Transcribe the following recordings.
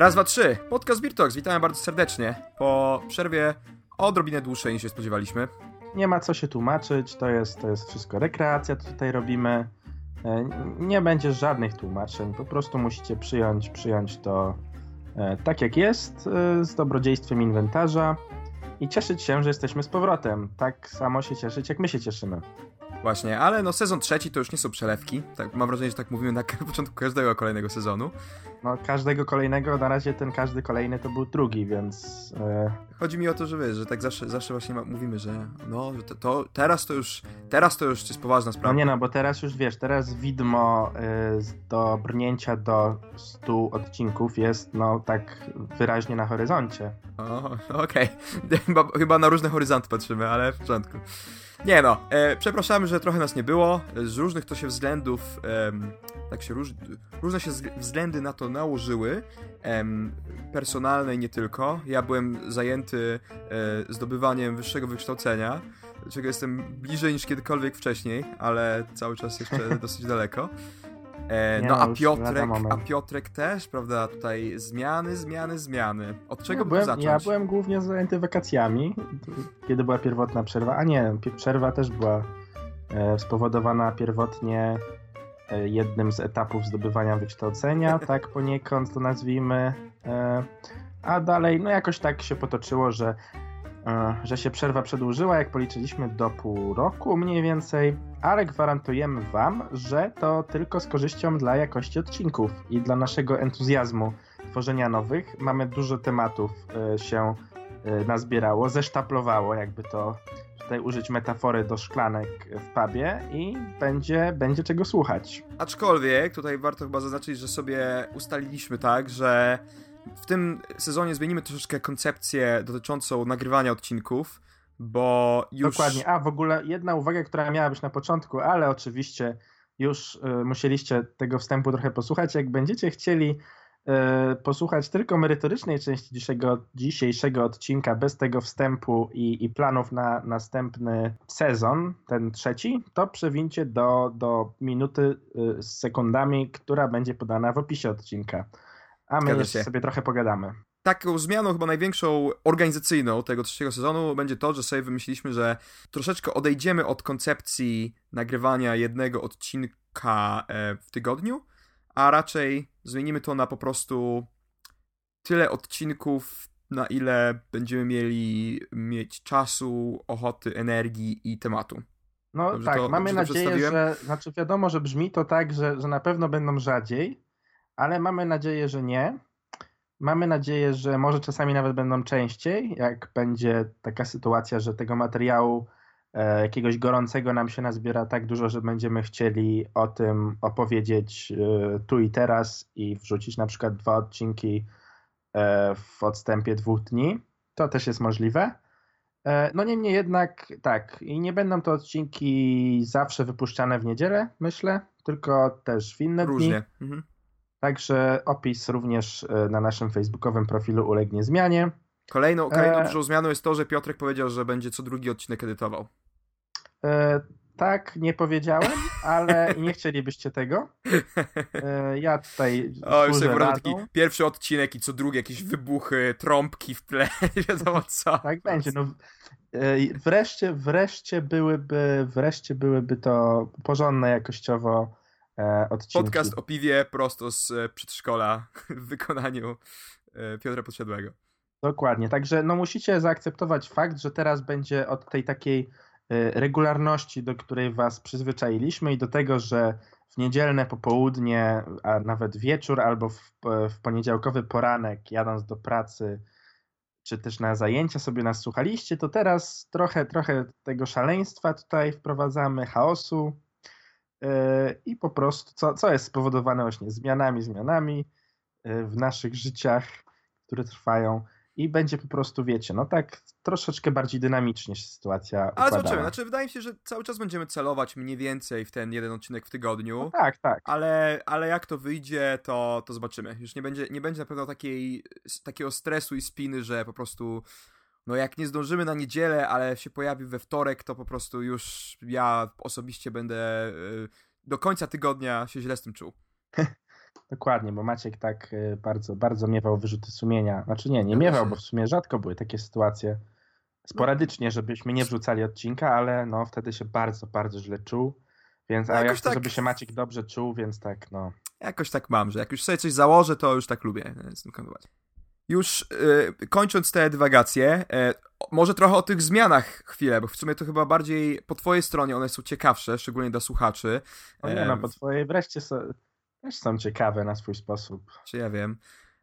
Raz, dwa, trzy. Podcast Birtox. Witamy bardzo serdecznie. Po przerwie odrobinę dłuższej niż się spodziewaliśmy. Nie ma co się tłumaczyć, to jest, to jest wszystko rekreacja, co tutaj robimy. E, nie będzie żadnych tłumaczeń, po prostu musicie przyjąć, przyjąć to e, tak jak jest, e, z dobrodziejstwem inwentarza i cieszyć się, że jesteśmy z powrotem. Tak samo się cieszyć, jak my się cieszymy. Właśnie, ale no sezon trzeci to już nie są przelewki. Tak, mam wrażenie, że tak mówimy na początku każdego kolejnego sezonu. No każdego kolejnego, na razie ten każdy kolejny to był drugi, więc... E... Chodzi mi o to, że wiesz, że tak zawsze, zawsze właśnie mówimy, że no, to, to, teraz to już, teraz to już jest poważna sprawa. No nie no, bo teraz już wiesz, teraz widmo y, do brnięcia do 100 odcinków jest no tak wyraźnie na horyzoncie. O, okej. Okay. Chyba, chyba na różne horyzonty patrzymy, ale w porządku. Nie no, e, przepraszamy, że trochę nas nie było. Z różnych to się względów, tak się róż, różne się względy na to nałożyły, e, personalne i nie tylko. Ja byłem zajęty e, zdobywaniem wyższego wykształcenia, czego jestem bliżej niż kiedykolwiek wcześniej, ale cały czas jeszcze dosyć daleko. E, no, a Piotrek, a Piotrek też, prawda, tutaj zmiany, zmiany, zmiany. Od czego ja byłem, zacząć? Ja byłem głównie zajęty wakacjami, kiedy była pierwotna przerwa, a nie, przerwa też była e, spowodowana pierwotnie e, jednym z etapów zdobywania wykształcenia, tak poniekąd to nazwijmy. E, a dalej, no jakoś tak się potoczyło, że że się przerwa przedłużyła, jak policzyliśmy, do pół roku mniej więcej, ale gwarantujemy Wam, że to tylko z korzyścią dla jakości odcinków i dla naszego entuzjazmu tworzenia nowych. Mamy dużo tematów e, się e, nazbierało, zesztaplowało, jakby to tutaj użyć metafory do szklanek w pubie i będzie, będzie czego słuchać. Aczkolwiek tutaj warto chyba zaznaczyć, że sobie ustaliliśmy tak, że w tym sezonie zmienimy troszeczkę koncepcję dotyczącą nagrywania odcinków, bo już... Dokładnie. A, w ogóle jedna uwaga, która miała być na początku, ale oczywiście już y, musieliście tego wstępu trochę posłuchać. Jak będziecie chcieli y, posłuchać tylko merytorycznej części dzisiejszego, dzisiejszego odcinka, bez tego wstępu i, i planów na następny sezon, ten trzeci, to przewincie do, do minuty y, z sekundami, która będzie podana w opisie odcinka. A my jeszcze sobie trochę pogadamy. Taką zmianą chyba największą organizacyjną tego trzeciego sezonu będzie to, że sobie wymyśliliśmy, że troszeczkę odejdziemy od koncepcji nagrywania jednego odcinka e, w tygodniu, a raczej zmienimy to na po prostu tyle odcinków, na ile będziemy mieli mieć czasu, ochoty, energii i tematu. No dobrze tak, to, mamy nadzieję, że, znaczy wiadomo, że brzmi to tak, że, że na pewno będą rzadziej, ale mamy nadzieję, że nie. Mamy nadzieję, że może czasami nawet będą częściej, jak będzie taka sytuacja, że tego materiału e, jakiegoś gorącego nam się nazbiera tak dużo, że będziemy chcieli o tym opowiedzieć e, tu i teraz i wrzucić na przykład dwa odcinki e, w odstępie dwóch dni. To też jest możliwe. E, no niemniej jednak tak, i nie będą to odcinki zawsze wypuszczane w niedzielę, myślę, tylko też w inne Różnie. dni. Mhm. Także opis również e, na naszym facebookowym profilu ulegnie zmianie. Kolejną, kolejną e... dużą zmianą jest to, że Piotrek powiedział, że będzie co drugi odcinek edytował. E, tak, nie powiedziałem, ale nie chcielibyście tego. E, ja tutaj. O, już sobie taki pierwszy odcinek i co drugi jakieś wybuchy, trąbki w tle, wiadomo co. Tak będzie. No, e, wreszcie, wreszcie byłyby, wreszcie byłyby to porządne jakościowo odcinki. Podcast o piwie prosto z e, przedszkola w wykonaniu e, Piotra Podsiadłego. Dokładnie, także no musicie zaakceptować fakt, że teraz będzie od tej takiej regularności, do której was przyzwyczailiśmy i do tego, że w niedzielne popołudnie, a nawet wieczór albo w, w poniedziałkowy poranek jadąc do pracy, czy też na zajęcia sobie nas słuchaliście, to teraz trochę, trochę tego szaleństwa tutaj wprowadzamy, chaosu, E, i po prostu, co, co jest spowodowane właśnie zmianami, zmianami e, w naszych życiach, które trwają i będzie po prostu, wiecie, no tak troszeczkę bardziej dynamicznie się sytuacja Ale układała. zobaczymy, znaczy wydaje mi się, że cały czas będziemy celować mniej więcej w ten jeden odcinek w tygodniu. No tak, tak. Ale, ale jak to wyjdzie, to, to zobaczymy. Już nie będzie, nie będzie na pewno takiej, takiego stresu i spiny, że po prostu no jak nie zdążymy na niedzielę, ale się pojawi we wtorek, to po prostu już ja osobiście będę y, do końca tygodnia się źle z tym czuł. Dokładnie, bo Maciek tak y, bardzo, bardzo miewał wyrzuty sumienia. Znaczy nie, nie miewał, bo w sumie rzadko były takie sytuacje. Sporadycznie, żebyśmy nie wrzucali odcinka, ale no wtedy się bardzo, bardzo źle czuł. Więc, a ja chcę, tak... żeby się Maciek dobrze czuł, więc tak, no. Jakoś tak mam, że jak już sobie coś założę, to już tak lubię z tym kontynuować. Już yy, kończąc te dywagacje, yy, może trochę o tych zmianach chwilę, bo w sumie to chyba bardziej po twojej stronie one są ciekawsze, szczególnie dla słuchaczy. O nie, no po twojej wreszcie są, też są ciekawe na swój sposób. Czy ja wiem.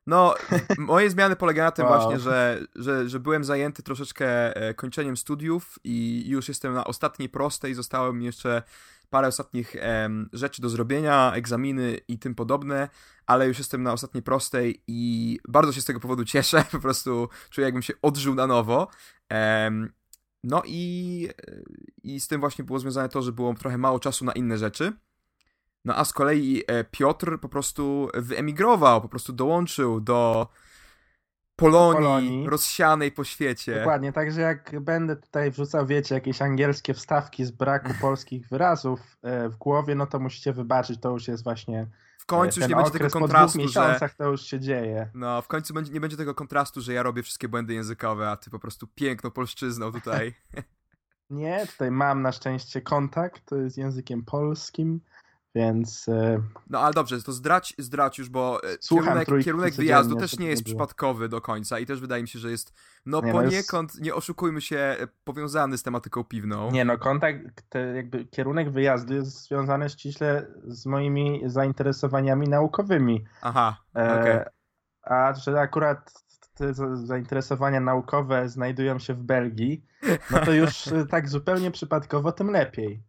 No, moje zmiany polegają na tym wow. właśnie, że, że, że byłem zajęty troszeczkę e, kończeniem studiów i już jestem na ostatniej prostej, zostało mi jeszcze parę ostatnich em, rzeczy do zrobienia, egzaminy i tym podobne, ale już jestem na ostatniej prostej i bardzo się z tego powodu cieszę, po prostu czuję jakbym się odżył na nowo. Em, no i, i z tym właśnie było związane to, że było trochę mało czasu na inne rzeczy. No a z kolei e, Piotr po prostu wyemigrował, po prostu dołączył do Polonii, Polonii, rozsianej po świecie. Dokładnie, także jak będę tutaj wrzucał, wiecie, jakieś angielskie wstawki z braku polskich wyrazów e, w głowie, no to musicie wybaczyć, to już jest właśnie w końcu już nie będzie tego kontrastu, po że... to już się dzieje. No, w końcu nie będzie tego kontrastu, że ja robię wszystkie błędy językowe, a ty po prostu piękną polszczyzną tutaj. nie, tutaj mam na szczęście kontakt, jest językiem polskim. Więc. E, no ale dobrze, to zdrać, zdrać już, bo e, kierunek, kierunek wyjazdu też nie jest przypadkowy do końca i też wydaje mi się, że jest no nie, poniekąd, no jest... nie oszukujmy się, e, powiązany z tematyką piwną. Nie no, kontakt, jakby kierunek wyjazdu jest związany ściśle z moimi zainteresowaniami naukowymi. Aha, okej. Okay. A że akurat te zainteresowania naukowe znajdują się w Belgii, no to już tak zupełnie przypadkowo, tym lepiej.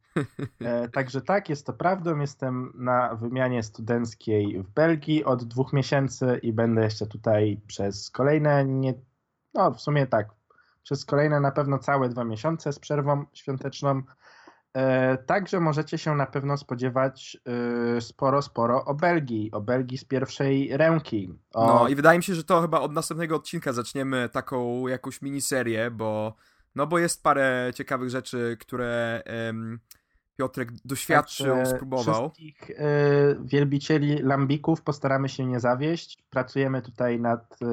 E, także tak, jest to prawdą. Jestem na wymianie studenckiej w Belgii od dwóch miesięcy i będę jeszcze tutaj przez kolejne, nie, no w sumie tak, przez kolejne na pewno całe dwa miesiące z przerwą świąteczną. E, także możecie się na pewno spodziewać e, sporo, sporo o Belgii, o Belgii z pierwszej ręki. O... No i wydaje mi się, że to chyba od następnego odcinka zaczniemy taką jakąś miniserię, bo no bo jest parę ciekawych rzeczy, które Piotrek doświadczył, tak, spróbował. Wszystkich y, wielbicieli lambików postaramy się nie zawieść. Pracujemy tutaj nad y,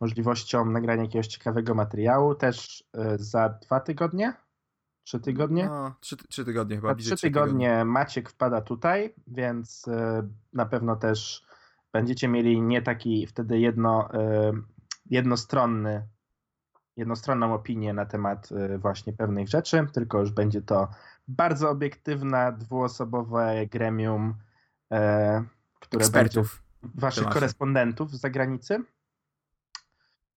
możliwością nagrania jakiegoś ciekawego materiału. Też y, za dwa tygodnie? Trzy tygodnie? No, trzy, trzy tygodnie chyba. Trzy tygodnie Maciek wpada tutaj, więc na pewno też będziecie mieli nie taki wtedy jedno, jednostronny jednostronną opinię na temat właśnie pewnych rzeczy, tylko już będzie to bardzo obiektywna, dwuosobowe gremium, e, które Ekspertów. będzie waszych korespondentów z zagranicy.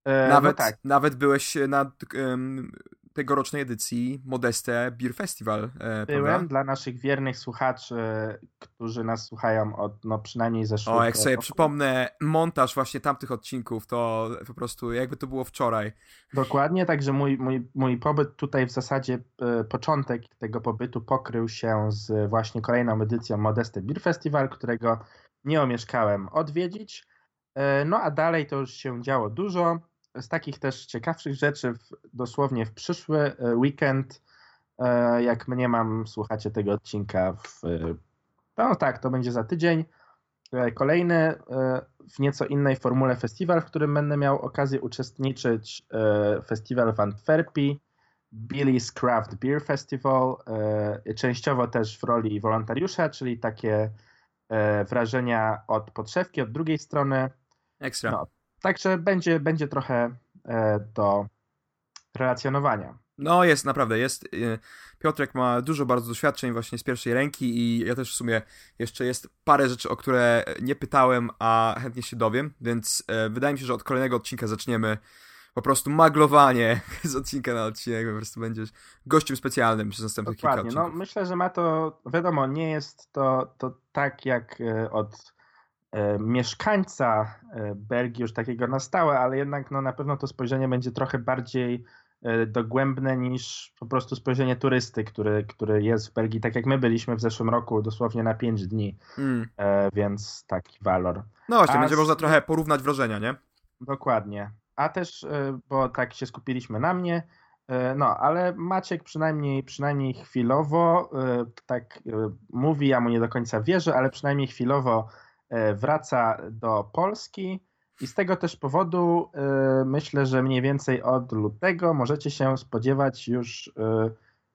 E, no nawet, no tak. nawet byłeś na um, tegorocznej edycji Modeste Beer Festival. E, Byłem prawda? dla naszych wiernych słuchaczy, którzy nas słuchają od no, przynajmniej zeszłego O, jak sobie roku. przypomnę montaż właśnie tamtych odcinków, to po prostu jakby to było wczoraj. Dokładnie, także mój, mój, mój pobyt tutaj w zasadzie, e, początek tego pobytu pokrył się z właśnie kolejną edycją Modeste Beer Festival, którego nie omieszkałem odwiedzić. E, no a dalej to już się działo dużo z takich też ciekawszych rzeczy w, dosłownie w przyszły e, weekend, e, jak mnie mam, słuchacie tego odcinka w, e, no tak, to będzie za tydzień. Kolejny w nieco innej formule festiwal, w którym będę miał okazję uczestniczyć. Festiwal w Antwerpii, Billy's Craft Beer Festival, częściowo też w roli wolontariusza, czyli takie wrażenia od podszewki, od drugiej strony. Ekstra. No, Także będzie, będzie trochę e, do relacjonowania. No jest, naprawdę, jest. E, Piotrek ma dużo bardzo doświadczeń właśnie z pierwszej ręki i ja też w sumie jeszcze jest parę rzeczy, o które nie pytałem, a chętnie się dowiem, więc e, wydaje mi się, że od kolejnego odcinka zaczniemy po prostu maglowanie z odcinka na odcinek, po prostu będziesz gościem specjalnym przez Dokładnie. kilka odcinków. No myślę, że ma to, wiadomo, nie jest to, to tak jak od E, mieszkańca e, Belgii już takiego na stałe, ale jednak no, na pewno to spojrzenie będzie trochę bardziej e, dogłębne niż po prostu spojrzenie turysty, który, który jest w Belgii, tak jak my byliśmy w zeszłym roku, dosłownie na 5 dni, mm. więc taki walor. No właśnie, A będzie z... można trochę porównać wrażenia, nie? Dokładnie. A też, bo tak się skupiliśmy na mnie, no, ale Maciek przynajmniej, przynajmniej chwilowo tak mówi, ja mu nie do końca wierzę, ale przynajmniej chwilowo wraca do Polski i z tego też powodu myślę, że mniej więcej od lutego możecie się spodziewać już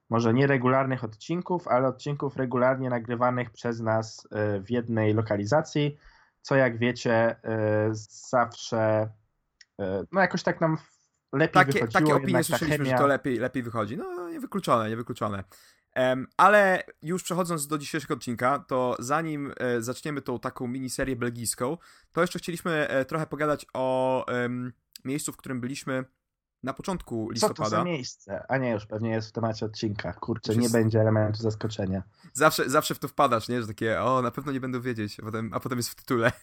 może nie regularnych odcinków, ale odcinków regularnie nagrywanych przez nas w jednej lokalizacji, co jak wiecie zawsze no jakoś tak nam lepiej takie, wychodziło. Takie opinie słyszeliśmy, chemia... że to lepiej, lepiej wychodzi. No, niewykluczone, niewykluczone. Ale już przechodząc do dzisiejszego odcinka, to zanim e, zaczniemy tą taką miniserię belgijską, to jeszcze chcieliśmy e, trochę pogadać o miejscu, w którym byliśmy na początku listopada. Co to za miejsce? A nie, już pewnie jest w temacie odcinka. Kurczę, nie będzie elementu zaskoczenia. Zawsze, zawsze w to wpadasz, nie? Że takie, o, na pewno nie będą wiedzieć, a potem, a potem jest w tytule.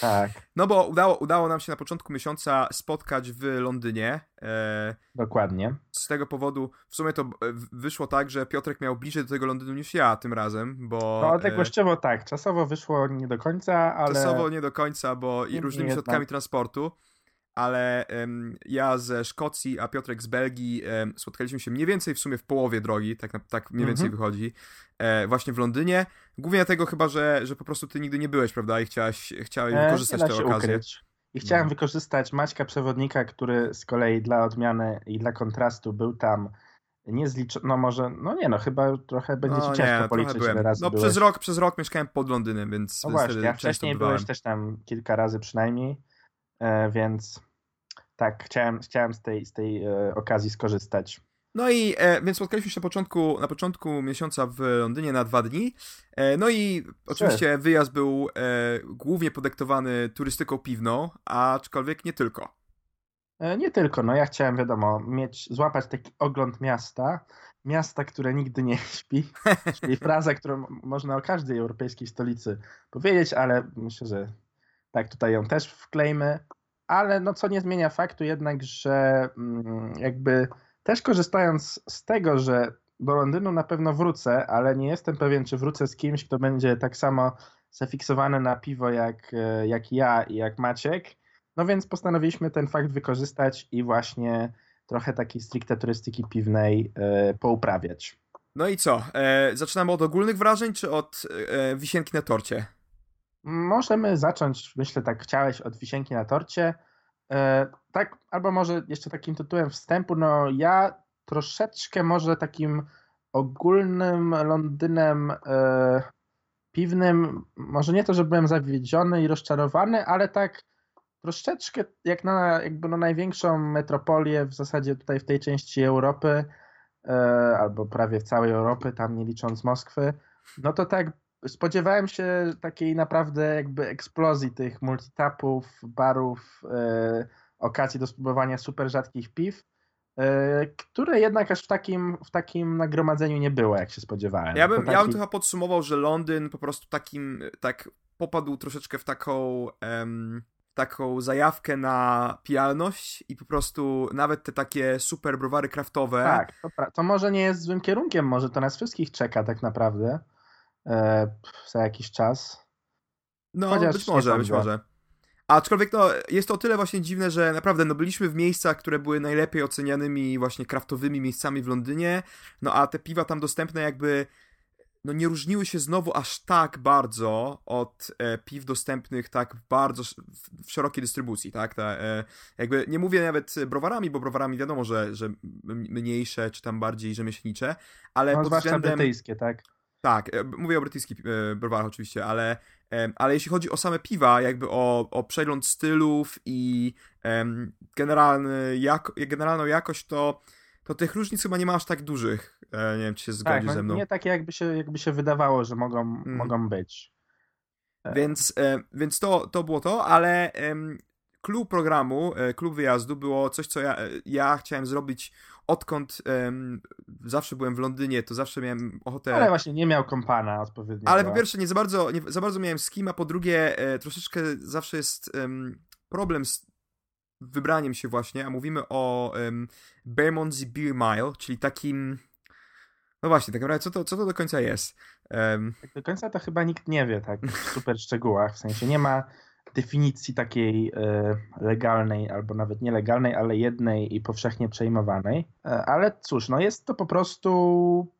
Tak. No bo udało, udało nam się na początku miesiąca spotkać w Londynie. E... Dokładnie. Z tego powodu w sumie to wyszło tak, że Piotrek miał bliżej do tego Londynu niż ja tym razem, bo... No odległościowo e... tak, czasowo wyszło nie do końca, ale... Czasowo nie do końca, bo i różnymi środkami transportu ale um, ja ze Szkocji, a Piotrek z Belgii um, spotkaliśmy się mniej więcej w sumie w połowie drogi, tak, tak mniej więcej mhm. wychodzi, e, właśnie w Londynie. Głównie dlatego chyba, że, że po prostu ty nigdy nie byłeś, prawda, i chciałeś, chciałeś e, wykorzystać tę okazję. Ukryć. I chciałem no. wykorzystać Maćka Przewodnika, który z kolei dla odmiany i dla kontrastu był tam niezliczony, no może, no nie no, chyba trochę będzie no, ci ciężko nie, policzyć, ile razy No byłeś. przez rok, przez rok mieszkałem pod Londynem, więc... No właśnie, a wcześniej byłeś też tam kilka razy przynajmniej, e, więc tak, chciałem, chciałem z tej, z tej e, okazji skorzystać. No i e, więc spotkaliśmy się na początku, na początku miesiąca w Londynie na dwa dni. E, no i oczywiście wyjazd był e, głównie podektowany turystyką piwną, aczkolwiek nie tylko. E, nie tylko, no ja chciałem, wiadomo, mieć, złapać taki ogląd miasta, miasta, które nigdy nie śpi, czyli fraza, którą można o każdej europejskiej stolicy powiedzieć, ale myślę, że tak tutaj ją też wklejmy ale no co nie zmienia faktu jednak, że mm, jakby też korzystając z tego, że do Londynu na pewno wrócę, ale nie jestem pewien, czy wrócę z kimś, kto będzie tak samo zafiksowany na piwo jak, e, jak ja i jak Maciek. No więc postanowiliśmy ten fakt wykorzystać i właśnie trochę takiej stricte turystyki piwnej e, pouprawiać. No i co? E, zaczynamy od ogólnych wrażeń, czy od e, wisienki na torcie? Możemy zacząć, myślę tak chciałeś, od wisienki na torcie. E, tak, albo może jeszcze takim tytułem wstępu, no ja troszeczkę może takim ogólnym Londynem e, piwnym, może nie to, że byłem zawiedziony i rozczarowany, ale tak troszeczkę jak na jakby na największą metropolię w zasadzie tutaj w tej części Europy, e, albo prawie w całej Europy, tam nie licząc Moskwy, no to tak spodziewałem się takiej naprawdę jakby eksplozji tych multitapów, barów, e, okazji do spróbowania super rzadkich piw, e, które jednak aż w takim, w takim nagromadzeniu nie było, jak się spodziewałem. Ja bym, taki... ja bym chyba podsumował, że Londyn po prostu takim, tak popadł troszeczkę w taką... Um taką zajawkę na pijalność i po prostu nawet te takie super browary kraftowe. Tak, to, to może nie jest złym kierunkiem, może to nas wszystkich czeka tak naprawdę. E, za jakiś czas. No, Chociaż być może, być może. Aczkolwiek no, jest to o tyle właśnie dziwne, że naprawdę no, byliśmy w miejscach, które były najlepiej ocenianymi właśnie kraftowymi miejscami w Londynie, no a te piwa tam dostępne jakby no nie różniły się znowu aż tak bardzo od e, piw dostępnych tak bardzo w szerokiej dystrybucji, tak? Ta, e, jakby nie mówię nawet browarami, bo browarami wiadomo, że, że mniejsze czy tam bardziej rzemieślnicze, ale no, pod względem... brytyjskie, tak? Tak, e, mówię o brytyjskich e, browarach oczywiście, ale, ale jeśli chodzi o same piwa, jakby o, o przegląd stylów i generalny, jak, generalną jakość, to, to tych różnic chyba nie ma aż tak dużych. E, nie wiem, czy się zgodzisz tak, ze mną. Nie takie, jakby się, jakby się wydawało, że mogą, hmm. mogą być. Więc, więc to, to było to, ale klub programu, klub wyjazdu było coś, co ja, ja chciałem zrobić odkąd um, zawsze byłem w Londynie, to zawsze miałem ochotę... Ale właśnie nie miał kompana odpowiednio. Ale po pierwsze nie za bardzo, nie za bardzo miałem z kim, a po drugie e, troszeczkę zawsze jest um, problem z wybraniem się właśnie, a mówimy o um, Bermondsey Beer Mile, czyli takim... No właśnie, tak naprawdę, co to, co to do końca jest? Um... Tak do końca to chyba nikt nie wie, tak w super szczegółach, w sensie nie ma definicji takiej e, legalnej albo nawet nielegalnej, ale jednej i powszechnie przejmowanej. E, ale cóż, no jest to po prostu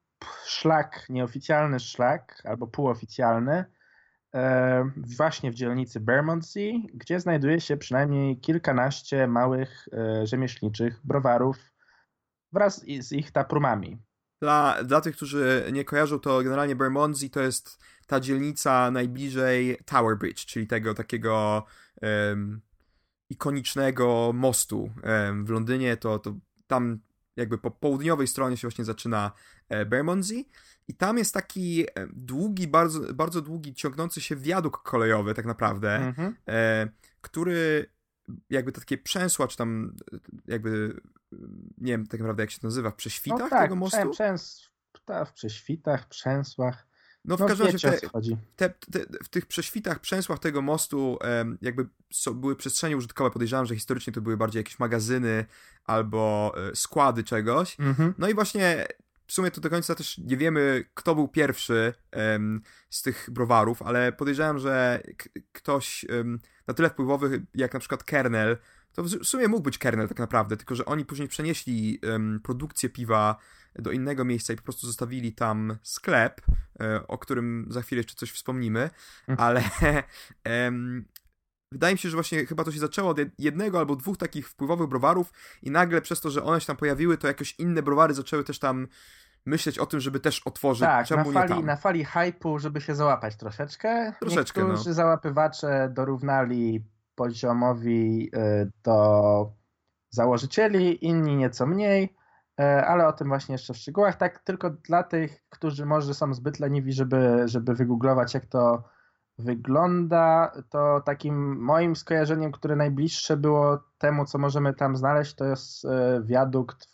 szlak, nieoficjalny szlak albo półoficjalny, e, właśnie w dzielnicy Bermondsey, gdzie znajduje się przynajmniej kilkanaście małych rzemieślniczych browarów wraz z ich taprumami. Dla, dla tych, którzy nie kojarzą, to generalnie Bermondsey to jest ta dzielnica najbliżej Tower Bridge, czyli tego takiego um, ikonicznego mostu um, w Londynie. To, to tam jakby po południowej stronie się właśnie zaczyna e, Bermondsey i tam jest taki e, długi, bardzo, bardzo długi, ciągnący się wiaduk kolejowy tak naprawdę, mhm. e, który jakby takie przęsła, czy tam jakby nie wiem tak naprawdę jak się to nazywa, w prześwitach no tak, tego mostu? Przęs, w prześwitach, przęsłach. No w no, każdym razie te, te, te, w tych prześwitach, przęsłach tego mostu jakby so, były przestrzenie użytkowe. Podejrzewam, że historycznie to były bardziej jakieś magazyny albo e, składy czegoś. Mhm. No i właśnie w sumie to do końca też nie wiemy, kto był pierwszy z tych browarów, ale podejrzewam, że ktoś na tyle wpływowy jak na przykład Kernel, to w sumie mógł być Kernel tak naprawdę, tylko że oni później przenieśli produkcję piwa do innego miejsca i po prostu zostawili tam sklep, e, o którym za chwilę jeszcze coś wspomnimy, mhm. ale wydaje mi się, że właśnie chyba to się zaczęło od jednego albo dwóch takich wpływowych browarów i nagle przez to, że one się tam pojawiły, to jakieś inne browary zaczęły też tam myśleć o tym, żeby też otworzyć. Tak, Czemu na fali, na fali hype'u, żeby się załapać troszeczkę. Troszeczkę. Niektórzy no. załapywacze dorównali poziomowi y, do założycieli, inni nieco mniej. E, ale o tym właśnie jeszcze w szczegółach. Tak tylko dla tych, którzy może są zbyt leniwi, żeby, żeby wygooglować, jak to wygląda, to takim moim skojarzeniem, które najbliższe było temu, co możemy tam znaleźć, to jest e, wiadukt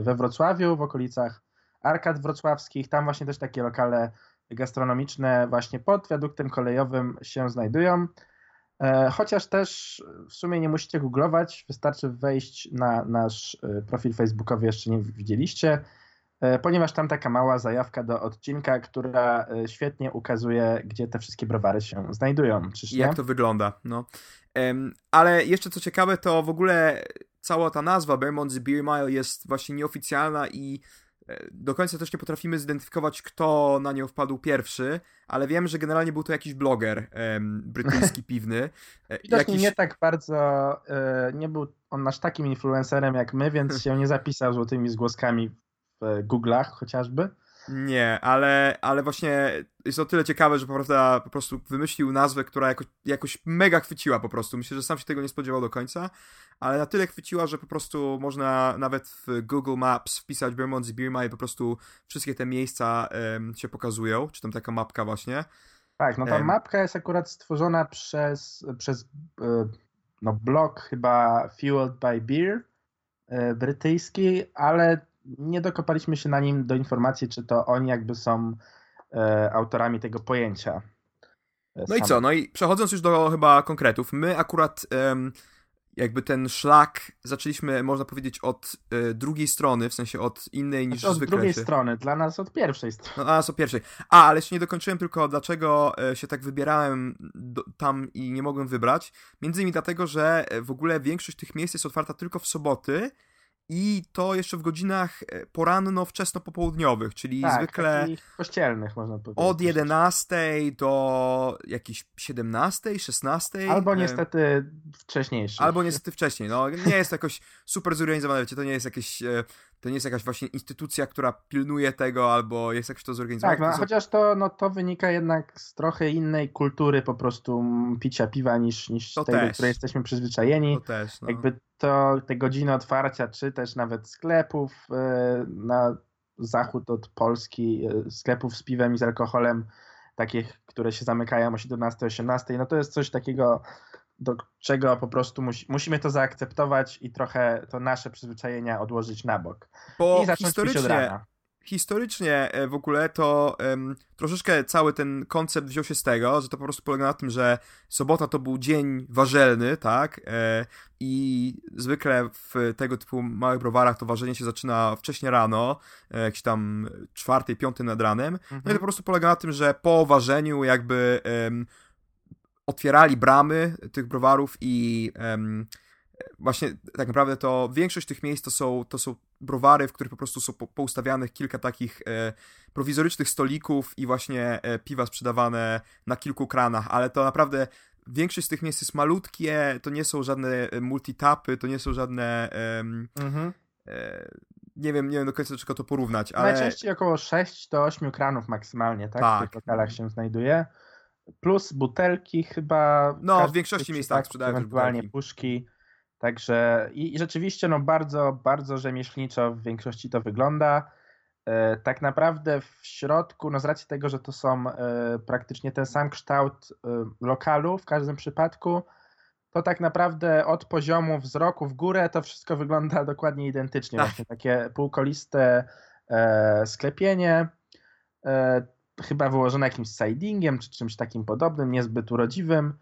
we Wrocławiu, w okolicach Arkad Wrocławskich. Tam właśnie też takie lokale gastronomiczne właśnie pod wiaduktem kolejowym się znajdują. E, chociaż też w sumie nie musicie googlować, wystarczy wejść na nasz e, profil facebookowy, jeszcze nie widzieliście, e, ponieważ tam taka mała zajawka do odcinka, która świetnie ukazuje, gdzie te wszystkie browary się znajdują. Czyż Jak to wygląda, no. Ale jeszcze co ciekawe, to w ogóle cała ta nazwa Bermondsey Beer Mile jest właśnie nieoficjalna i do końca też nie potrafimy zidentyfikować, kto na nią wpadł pierwszy, ale wiem, że generalnie był to jakiś bloger brytyjski piwny. E, Widocznie jakiś... nie tak bardzo, e, nie był on aż takim influencerem jak my, więc się nie zapisał złotymi zgłoskami w Google'ach chociażby. Nie, ale, ale właśnie jest to tyle ciekawe, że po prostu, po prostu wymyślił nazwę, która jakoś, jakoś mega chwyciła po prostu. Myślę, że sam się tego nie spodziewał do końca, ale na tyle chwyciła, że po prostu można nawet w Google Maps wpisać Bermondsey Birma i po prostu wszystkie te miejsca um, się pokazują, czy tam taka mapka właśnie. Tak, no ta um, mapka jest akurat stworzona przez, przez e, no, blog chyba Fueled by Beer e, brytyjski, ale nie dokopaliśmy się na nim do informacji, czy to oni jakby są e, autorami tego pojęcia. E, no i co? No i przechodząc już do chyba konkretów, my akurat jakby ten szlak zaczęliśmy, można powiedzieć, od e, drugiej strony, w sensie od innej niż znaczy zwykle. Od drugiej strony, dla nas od pierwszej strony. No, dla nas od pierwszej. A, ale jeszcze nie dokończyłem tylko, dlaczego e, się tak wybierałem do, tam i nie mogłem wybrać. Między innymi dlatego, że e, w ogóle większość tych miejsc jest otwarta tylko w soboty, i to jeszcze w godzinach e, poranno, wczesno popołudniowych, czyli tak, zwykle kościelnych można powiedzieć. Od 11 do jakiejś 17, 16. Albo niestety wcześniejszych. Albo niestety wcześniej. No, nie jest jakoś super zorganizowane, wiecie, to nie jest jakieś e, to nie jest jakaś właśnie instytucja, która pilnuje tego, albo jest jakoś to zorganizowane. Tak, no, chociaż to, no, to wynika jednak z trochę innej kultury po prostu picia piwa niż, niż tej, do której jesteśmy przyzwyczajeni. To też, no. Jakby to te godziny otwarcia, czy też nawet sklepów e, na zachód od Polski, e, sklepów z piwem i z alkoholem, takich, które się zamykają o 17-18, no to jest coś takiego do czego po prostu musi, musimy to zaakceptować i trochę to nasze przyzwyczajenia odłożyć na bok. Bo I zacząć historycznie, od rana. Historycznie e, w ogóle to um, troszeczkę cały ten koncept wziął się z tego, że to po prostu polega na tym, że sobota to był dzień warzelny, tak? E, I zwykle w tego typu małych browarach to ważenie się zaczyna wcześnie rano, e, jakieś tam czwartej, piątej nad ranem. Mhm. No i to po prostu polega na tym, że po ważeniu jakby otwierali bramy tych browarów i um, właśnie tak naprawdę to większość tych miejsc to są, to są browary, w których po prostu są po, poustawianych kilka takich e, prowizorycznych stolików i właśnie e, piwa sprzedawane na kilku kranach, ale to naprawdę większość z tych miejsc jest malutkie, to nie są żadne e, multitapy, to nie są żadne mhm. e, nie wiem, nie wiem do końca do czego to porównać, ale... Najczęściej około 6 do 8 kranów maksymalnie, tak? tak. W tych lokalach się znajduje. Plus butelki chyba... No, w większości miejsc tak sprzedają Ewentualnie butelki. puszki. Także i, i, rzeczywiście no bardzo, bardzo rzemieślniczo w większości to wygląda. E, tak naprawdę w środku, no z racji tego, że to są e, praktycznie ten sam kształt e, lokalu w każdym przypadku, to tak naprawdę od poziomu wzroku w górę to wszystko wygląda dokładnie identycznie. Tak. Właśnie takie półkoliste sklepienie, chyba wyłożone jakimś sidingiem czy czymś takim podobnym, niezbyt urodziwym.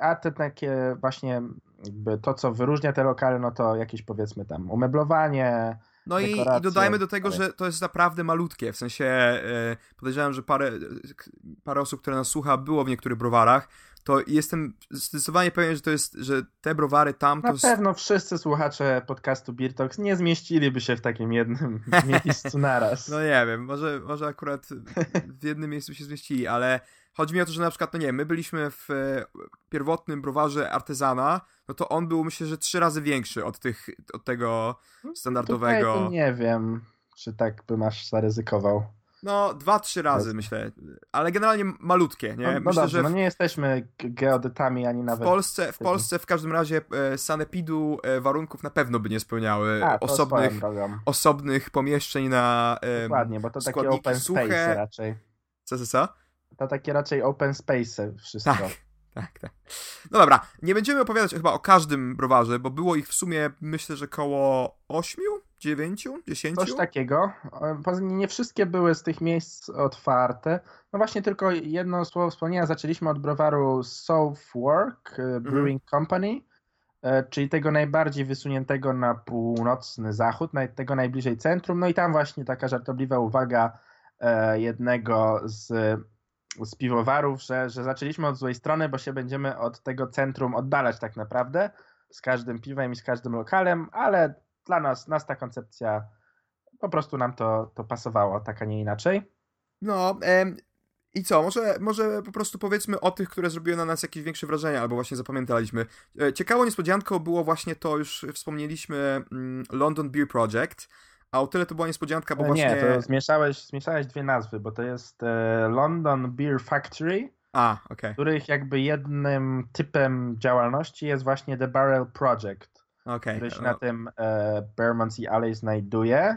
A te takie właśnie jakby to, co wyróżnia te lokale, no to jakieś powiedzmy tam umeblowanie, no i, i, dodajmy do tego, że to jest naprawdę malutkie, w sensie e, podejrzewam, że parę, parę osób, które nas słucha, było w niektórych browarach, to jestem zdecydowanie pewien, że to jest, że te browary tam... Na pewno wszyscy słuchacze podcastu Beer Talks nie zmieściliby się w takim jednym miejscu naraz. No nie wiem, może, może akurat w jednym miejscu się zmieścili, ale chodzi mi o to, że na przykład, no nie my byliśmy w e, pierwotnym browarze Artezana, no to on był myślę, że trzy razy większy od tych, od tego no, standardowego. Tutaj nie wiem, czy tak bym aż zaryzykował. No, dwa, trzy razy myślę, ale generalnie malutkie, nie? No, no myślę, dobrze, że w... no nie jesteśmy geodytami ani nawet... W Polsce, w Polsce w każdym razie e, sanepidu e, warunków na pewno by nie spełniały A, osobnych, osobnych pomieszczeń na Dokładnie, bo to takie open suche. space raczej. Co, co, co? To takie raczej open space wszystko. Tak. Tak, tak. No dobra, nie będziemy opowiadać chyba o każdym browarze, bo było ich w sumie myślę, że koło 8, 9, 10. Coś takiego. Nie wszystkie były z tych miejsc otwarte. No właśnie tylko jedno słowo wspomnienia. Zaczęliśmy od browaru Southwark e, mhm. Brewing Company, e, czyli tego najbardziej wysuniętego na północny zachód, tego najbliżej centrum. No i tam właśnie taka żartobliwa uwaga e, jednego z z piwowarów, że, że zaczęliśmy od złej strony, bo się będziemy od tego centrum oddalać tak naprawdę z każdym piwem i z każdym lokalem, ale dla nas, nas ta koncepcja po prostu nam to, to pasowało, tak a nie inaczej. No, em, i co, może, może po prostu powiedzmy o tych, które zrobiły na nas jakieś większe wrażenie, albo właśnie zapamiętaliśmy. E, ciekawą niespodzianką było właśnie to, już wspomnieliśmy, mm, London Beer Project, a o tyle to była niespodzianka, bo właśnie... Nie, to zmieszałeś, zmieszałeś dwie nazwy, bo to jest e, London Beer Factory, a, okay. których jakby jednym typem działalności jest właśnie The Barrel Project, okay. który się na tym e, Bermondsey Alley znajduje.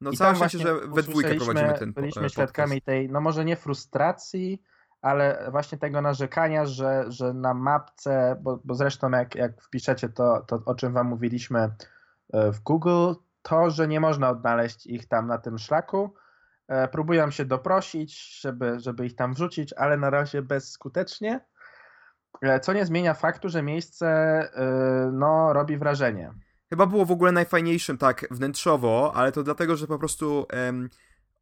No I całe szczęście, że we dwójkę prowadzimy ten Byliśmy świadkami tej, no może nie frustracji, ale właśnie tego narzekania, że, że na mapce, bo, bo zresztą jak, jak wpiszecie to, to, o czym wam mówiliśmy e, w Google, to, że nie można odnaleźć ich tam na tym szlaku. E, próbują się doprosić, żeby, żeby ich tam wrzucić, ale na razie bezskutecznie. E, co nie zmienia faktu, że miejsce e, no, robi wrażenie. Chyba było w ogóle najfajniejszym tak wnętrzowo, ale to dlatego, że po prostu em,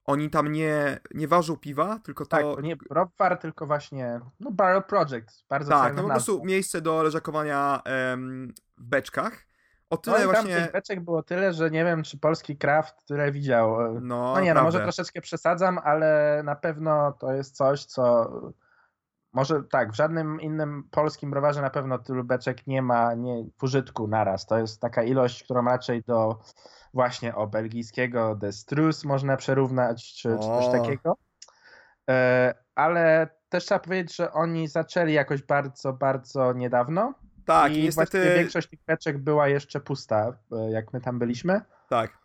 oni tam nie, nie ważą piwa, tylko to... Tak, nie Robwar, tylko właśnie no, Barrel Project. Bardzo Tak, no po prostu miejsce do leżakowania em, w beczkach o tyle no właśnie... Tam beczek było tyle, że nie wiem, czy polski craft tyle widział. No, no nie, no może troszeczkę przesadzam, ale na pewno to jest coś, co może tak, w żadnym innym polskim browarze na pewno tylu beczek nie ma nie, w użytku naraz. To jest taka ilość, którą raczej do właśnie o belgijskiego Destrus można przerównać, czy, czy coś takiego. E, ale też trzeba powiedzieć, że oni zaczęli jakoś bardzo, bardzo niedawno. Tak, I niestety... większość tych beczek była jeszcze pusta, e, jak my tam byliśmy. Tak.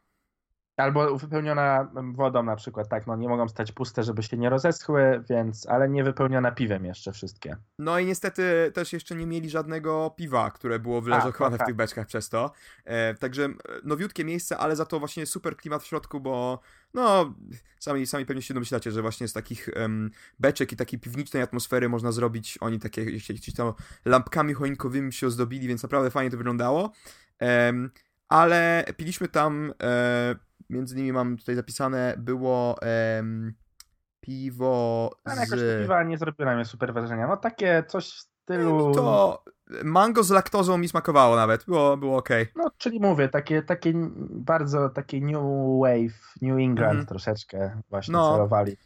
Albo wypełniona wodą na przykład, tak, no nie mogą stać puste, żeby się nie rozeschły, więc, ale nie wypełniona piwem jeszcze wszystkie. No i niestety też jeszcze nie mieli żadnego piwa, które było wyleżakowane w tych beczkach przez to. E, także nowiutkie miejsce, ale za to właśnie super klimat w środku, bo no, sami, sami pewnie się domyślacie, że właśnie z takich um, beczek i takiej piwnicznej atmosfery można zrobić, oni takie gdzieś tam lampkami choinkowymi się ozdobili, więc naprawdę fajnie to wyglądało. Um, ale piliśmy tam e, między innymi mam tutaj zapisane, było piwo z... Ale jakoś piwa nie zrobiło na mnie super wrażenia. No takie coś stylu... To mango z laktozą mi smakowało nawet, było, było ok. No, czyli mówię, takie, takie bardzo takie new wave, New England Mhm. troszeczkę właśnie No. celowali.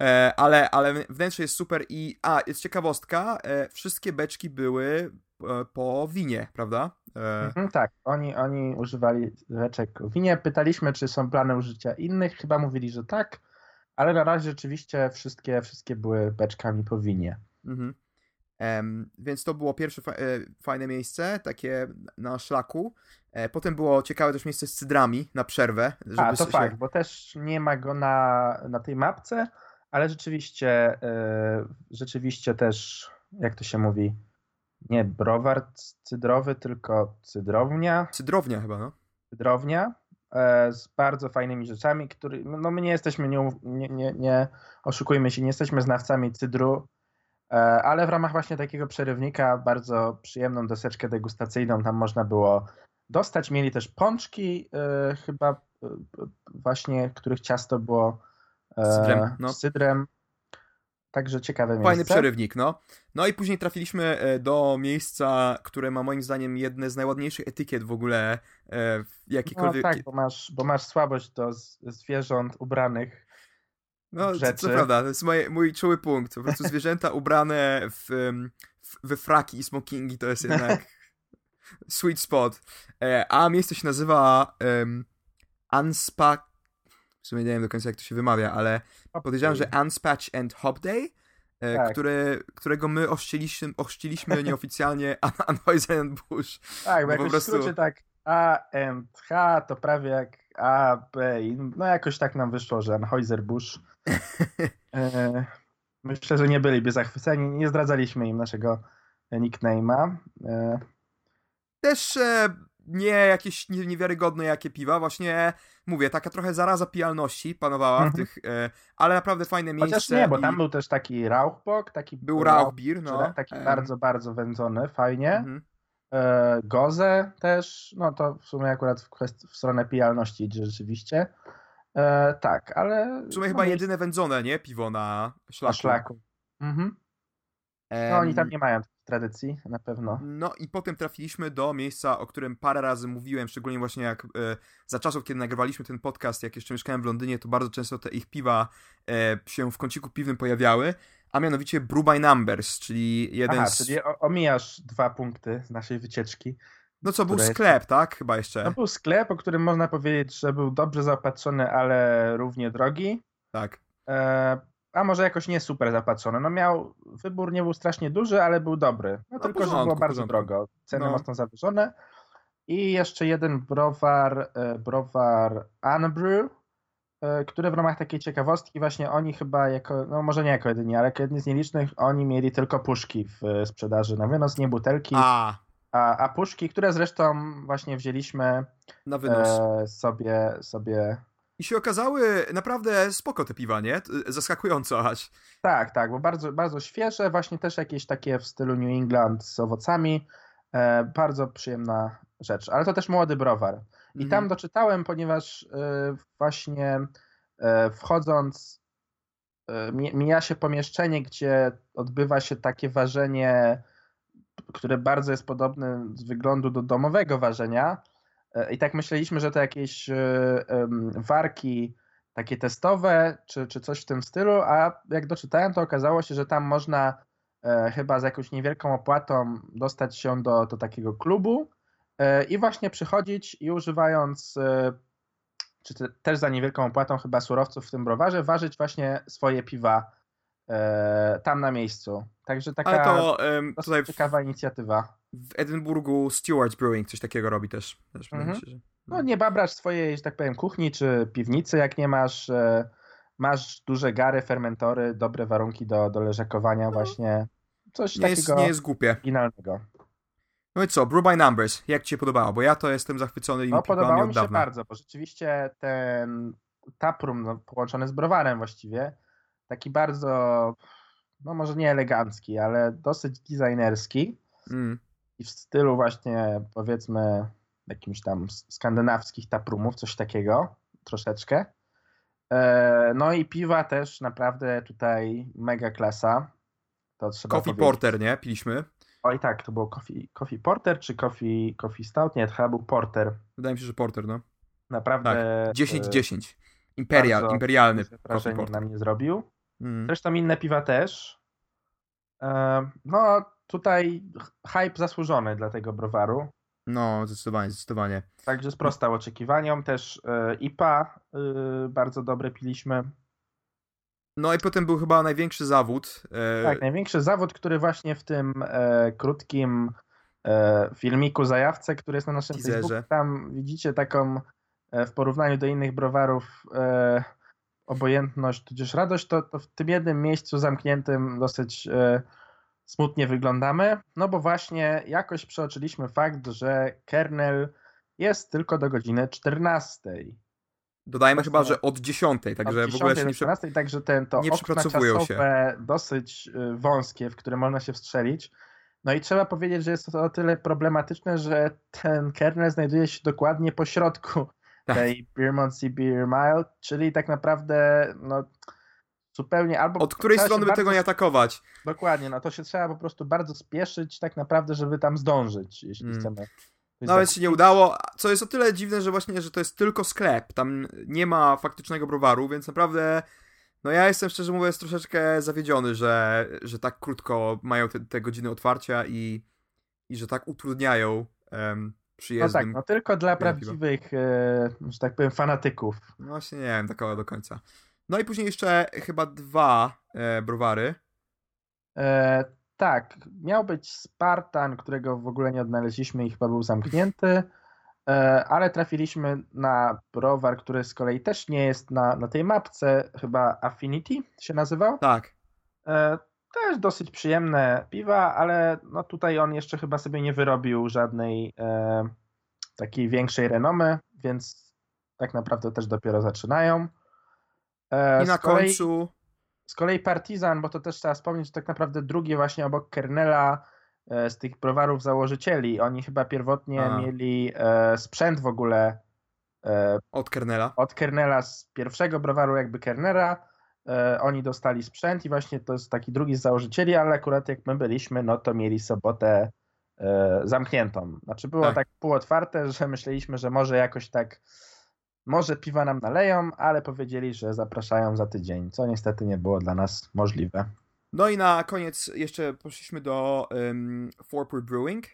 E, ale, ale wnętrze jest super i... A, jest ciekawostka, e, wszystkie beczki były e, po winie, prawda? E, Mhm, tak, oni, oni używali rzeczek w winie. Pytaliśmy, czy są plany użycia innych. Chyba mówili, że tak, ale na razie rzeczywiście wszystkie, wszystkie były beczkami po winie. Mhm. Więc to było pierwsze e, fajne miejsce, takie na szlaku. E, potem było ciekawe też miejsce z cydrami na przerwę. Żeby A, to się... fakt, bo też nie ma go na, na tej mapce, ale rzeczywiście, e, rzeczywiście też, jak to się mówi, nie browar cydrowy, tylko cydrownia, Cydrownia chyba, no. cydrownia z bardzo fajnymi rzeczami, który, no my nie jesteśmy, nie, nie, nie, oszukujmy się, nie jesteśmy znawcami cydru, ale w ramach właśnie takiego przerywnika bardzo przyjemną deseczkę degustacyjną tam można było dostać. Mieli też pączki, e, chyba e, właśnie, których ciasto było e, Z cydrem, no. z cydrem. Także ciekawe Fajny miejsce. przerywnik, no. No i później trafiliśmy e, do miejsca, które ma moim zdaniem jedne z najładniejszych etykiet w ogóle e, w No jakikolwiek... tak, bo masz, bo masz słabość do zwierząt ubranych. No, rzeczy. to prawda, to jest moje, mój czuły punkt. Po prostu zwierzęta ubrane w, w, we fraki i smokingi to jest jednak sweet spot. E, a miejsce się nazywa um, Unspa... W sumie nie wiem do końca jak to się wymawia, ale podejrzewam, że Unspatch and Hop Day, e, Tak. które, którego my ochrzciliśmy, ochrzciliśmy nieoficjalnie An- Anheuser-Busch. Tak, No bo po jakoś prostu- w skrócie tak A, M, H to prawie jak A, B no jakoś tak nam wyszło, że Anheuser-Busch. E, myślę, że nie byliby zachwyceni, nie zdradzaliśmy im naszego nickname'a. E, Też e, nie jakieś nie, niewiarygodne jakie piwa, właśnie mówię, taka trochę zaraza pijalności panowała w Mhm. tych, e, ale naprawdę fajne miejsce. chociaż nie, bo i tam był też taki Rauchbock, taki był Rauchbier, no. taki bardzo, bardzo wędzony, fajnie. mhm. E, Goze też, no to w sumie akurat w, kwest- w stronę pijalności idzie rzeczywiście. E, tak, ale... W sumie no, chyba jedyne wędzone, nie? Piwo na szlaku. na szlaku. Mhm. No oni tam nie mają tradycji, na pewno. No i potem trafiliśmy do miejsca, o którym parę razy mówiłem, szczególnie właśnie jak e, za czasów, kiedy nagrywaliśmy ten podcast, jak jeszcze mieszkałem w Londynie, to bardzo często te ich piwa e, się w kąciku piwnym pojawiały, a mianowicie Brew by Numbers, czyli jeden Aha, z... czyli omijasz dwa punkty z naszej wycieczki. No co, był sklep, tak? Chyba jeszcze. To był sklep, o którym można powiedzieć, że był dobrze zaopatrzony, ale równie drogi. Tak. E, a może jakoś nie super zapatrzony. No miał, wybór nie był strasznie duży, ale był dobry. No, No, tylko, porządku, że było bardzo porządku. drogo. Ceny No. mocno zawyżone. I jeszcze jeden browar, e, browar Unbrew, e, który w ramach takiej ciekawostki właśnie oni chyba jako, no może nie jako jedyni, ale jako jedni z nielicznych, oni mieli tylko puszki w e, sprzedaży na wynos, nie butelki, A, a, a puszki, które zresztą właśnie wzięliśmy na wynos. e, sobie, sobie I się okazały naprawdę spoko te piwa, nie? Zaskakująco aż. Tak, tak, bo bardzo, bardzo świeże, właśnie też jakieś takie w stylu New England z owocami. E, bardzo przyjemna rzecz, ale to też młody browar. I Mhm. tam doczytałem, ponieważ e, właśnie e, wchodząc, e, mi- mija się pomieszczenie, gdzie odbywa się takie ważenie, które bardzo jest podobne z wyglądu do domowego ważenia. I tak myśleliśmy, że to jakieś warki takie testowe, czy, czy coś w tym stylu, a jak doczytałem, to okazało się, że tam można chyba z jakąś niewielką opłatą dostać się do, do takiego klubu i właśnie przychodzić i używając, e, czy te, też za niewielką opłatą chyba surowców w tym browarze, ważyć właśnie swoje piwa e, tam na miejscu. Także taka Ale to dosyć tutaj ciekawa inicjatywa. w Edynburgu Stewart's Brewing coś takiego robi też. też Mhm. się, że... No nie babrasz swojej, że tak powiem, kuchni czy piwnicy, jak nie masz, e, masz duże gary, fermentory, dobre warunki do, do leżakowania właśnie. Coś nie, jest, takiego nie jest głupie. oryginalnego. No i co, Brew by Numbers, jak ci się podobało? Bo ja to jestem zachwycony tymi No podobało od mi się dawna. bardzo, bo rzeczywiście ten taproom no, połączony z browarem właściwie, taki bardzo, no może nie elegancki, ale dosyć designerski Mm. i w stylu właśnie powiedzmy jakimś tam skandynawskich taprumów, coś takiego troszeczkę. E, No i piwa też naprawdę tutaj mega klasa. To trzeba Coffee powiedzieć. Porter, nie? Piliśmy. Oj tak, to było coffee, coffee Porter czy coffee, coffee Stout? Nie, to chyba był Porter. Wydaje mi się, że Porter, no. Naprawdę... Tak, 10 e, 10. Imperial, imperialny Coffee wrażenie Porter. na mnie zrobił. Mm. Zresztą inne piwa też. E, No, tutaj hype zasłużony dla tego browaru. No, zdecydowanie, zdecydowanie. Także sprostał oczekiwaniom. Też e, IPA bardzo dobre piliśmy. No i potem był chyba największy zawód. E, Tak, największy zawód, który właśnie w tym e, krótkim e, filmiku zajawce, który jest na naszym Teaserze. Facebooku, tam widzicie taką e, w porównaniu do innych browarów e, obojętność tudzież radość, to, to w tym jednym miejscu zamkniętym dosyć e, smutnie wyglądamy, no bo właśnie jakoś przeoczyliśmy fakt, że kernel jest tylko do godziny 14. Dodajmy chyba, że od 10, także Od w ogóle 10 się nie prze... 14, także ten, to nie przepracowują się. dosyć y, wąskie, w które można się wstrzelić. No i trzeba powiedzieć, że jest to o tyle problematyczne, że ten kernel znajduje się dokładnie po środku Tak. tej Beermondsey Beer Mile, czyli tak naprawdę no zupełnie albo Od której strony by tego bardzo- nie atakować? Dokładnie, no to się trzeba po prostu bardzo spieszyć tak naprawdę, żeby tam zdążyć, jeśli Mm. chcemy. Nawet się zakupić. nie udało, co jest o tyle dziwne, że właśnie, że to jest tylko sklep, tam nie ma faktycznego browaru, więc naprawdę, no ja jestem szczerze mówiąc troszeczkę zawiedziony, że, że tak krótko mają te, te godziny otwarcia i, i że tak utrudniają em, No tak, no tylko dla prawdziwych, e, że tak powiem, fanatyków. No właśnie nie wiem, takowo do końca. No i później jeszcze chyba dwa e, browary. E, tak, miał być Spartan, którego w ogóle nie odnaleźliśmy i chyba był zamknięty, e, ale trafiliśmy na browar, który z kolei też nie jest na, na tej mapce, chyba Affinity się nazywał. Tak, E, też dosyć przyjemne piwa, ale no tutaj on jeszcze chyba sobie nie wyrobił żadnej e, takiej większej renomy, więc tak naprawdę też dopiero zaczynają. E, i na kolei- końcu, z kolei Partizan, bo to też trzeba wspomnieć, tak naprawdę drugi właśnie obok Kernela e, z tych browarów założycieli. Oni chyba pierwotnie mieli e, sprzęt w ogóle e, od Kernela. od Kernela z pierwszego browaru jakby Kernera. Oni dostali sprzęt i właśnie to jest taki drugi z założycieli, ale akurat jak my byliśmy, no to mieli sobotę zamkniętą. Znaczy było Tak. tak półotwarte, że myśleliśmy, że może jakoś tak może piwa nam naleją, ale powiedzieli, że zapraszają za tydzień, co niestety nie było dla nas możliwe. No i na koniec jeszcze poszliśmy do um, Forpur Brewing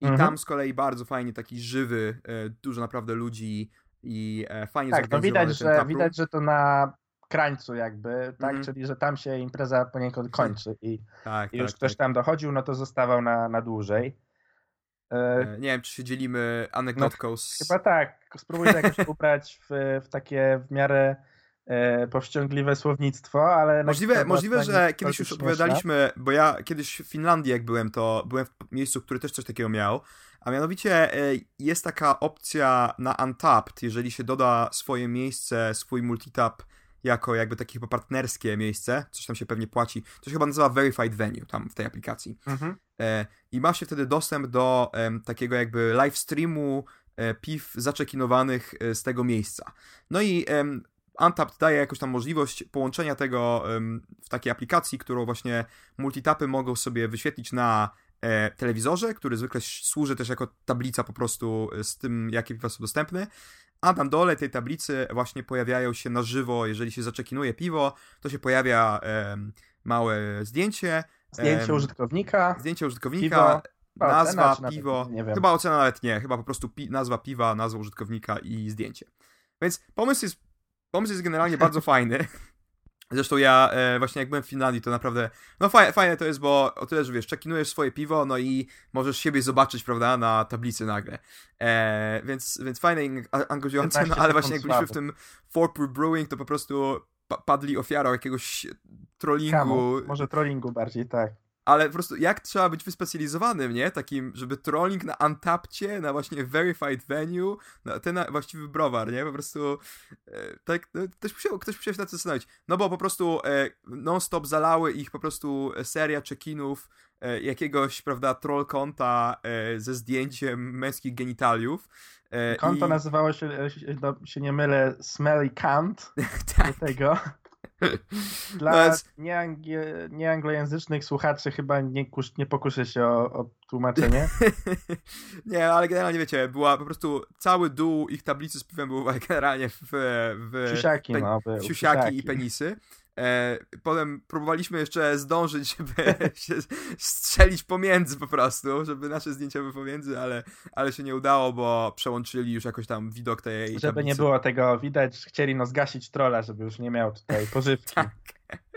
i Mhm. tam z kolei bardzo fajnie taki żywy, e, dużo naprawdę ludzi i e, fajnie Tak, no zorganizowany widać, że, taproom. widać, że to na krańcu jakby, tak, Mhm. czyli że tam się impreza poniekąd kończy i, Tak, i już tak, ktoś tak. tam dochodził, no to zostawał na, na dłużej. E, E, Nie wiem, czy się dzielimy anegdotką z... Chyba tak. Spróbuj to jakoś ubrać w, w takie w miarę e, powściągliwe słownictwo, ale... Możliwe, możliwe, że kiedyś już dosyć opowiadaliśmy, bo ja kiedyś w Finlandii jak byłem, to byłem w miejscu, które też coś takiego miał, a mianowicie e, jest taka opcja na Untapped, jeżeli się doda swoje miejsce, swój multitap jako jakby takie chyba partnerskie miejsce, coś tam się pewnie płaci, to się chyba nazywa Verified Venue tam w tej aplikacji. Mhm. E, I ma się wtedy dostęp do takiego jakby live streamu e, piw zaczekinowanych e, z tego miejsca. No i Untapped daje jakąś tam możliwość połączenia tego w takiej aplikacji, którą właśnie multitapy mogą sobie wyświetlić na e, telewizorze, który zwykle służy też jako tablica po prostu z tym, jakie piwa są dostępne. A na dole tej tablicy właśnie pojawiają się na żywo, jeżeli się zaczekinuje piwo, to się pojawia em, małe zdjęcie, Zdjęcie Em, użytkownika. Zdjęcie użytkownika, Piwo, nazwa, ocena, piwo. Chyba ocena nawet nie, chyba po prostu pi nazwa piwa, nazwa użytkownika i zdjęcie. Więc pomysł jest, pomysł jest generalnie bardzo fajny. Zresztą ja e, właśnie jak byłem w Finlandii, to naprawdę, no fajne, fajne to jest, bo o tyle, że wiesz, czekinujesz swoje piwo, no i możesz siebie zobaczyć, prawda, na tablicy nagle. E, więc, więc fajne i angażujące, no 15 ale właśnie jak byliśmy w tym Forpur Brewing, to po prostu pa padli ofiarą jakiegoś trollingu. Kamu. Może trollingu bardziej, tak. Ale po prostu jak trzeba być wyspecjalizowanym, nie? Takim, żeby trolling na Untapcie, na właśnie verified venue, na ten na właściwy browar, nie? Po prostu e, tak, no, ktoś musiał, ktoś musiał się nad tym zastanowić. No bo po prostu e, non-stop zalały ich po prostu seria check-inów e, jakiegoś, prawda, troll konta e, ze zdjęciem męskich genitaliów. E, Konto i- nazywało się, e, się, do- się nie mylę, Smelly Cunt. tak, tego. Dla no nieanglojęzycznych słuchaczy chyba nie, kusz... nie pokuszę się o, o tłumaczenie. nie, ale generalnie wiecie, była po prostu cały dół ich tablicy z piwem był generalnie w... w siusiaki, pen... no, siusiaki, siusiaki i penisy. E, potem próbowaliśmy jeszcze zdążyć, żeby się strzelić pomiędzy po prostu, żeby nasze zdjęcia były pomiędzy, ale, ale się nie udało, bo przełączyli już jakoś tam widok tej Żeby tablicy. nie było tego widać, chcieli no zgasić trolla, żeby już nie miał tutaj pożywki. tak.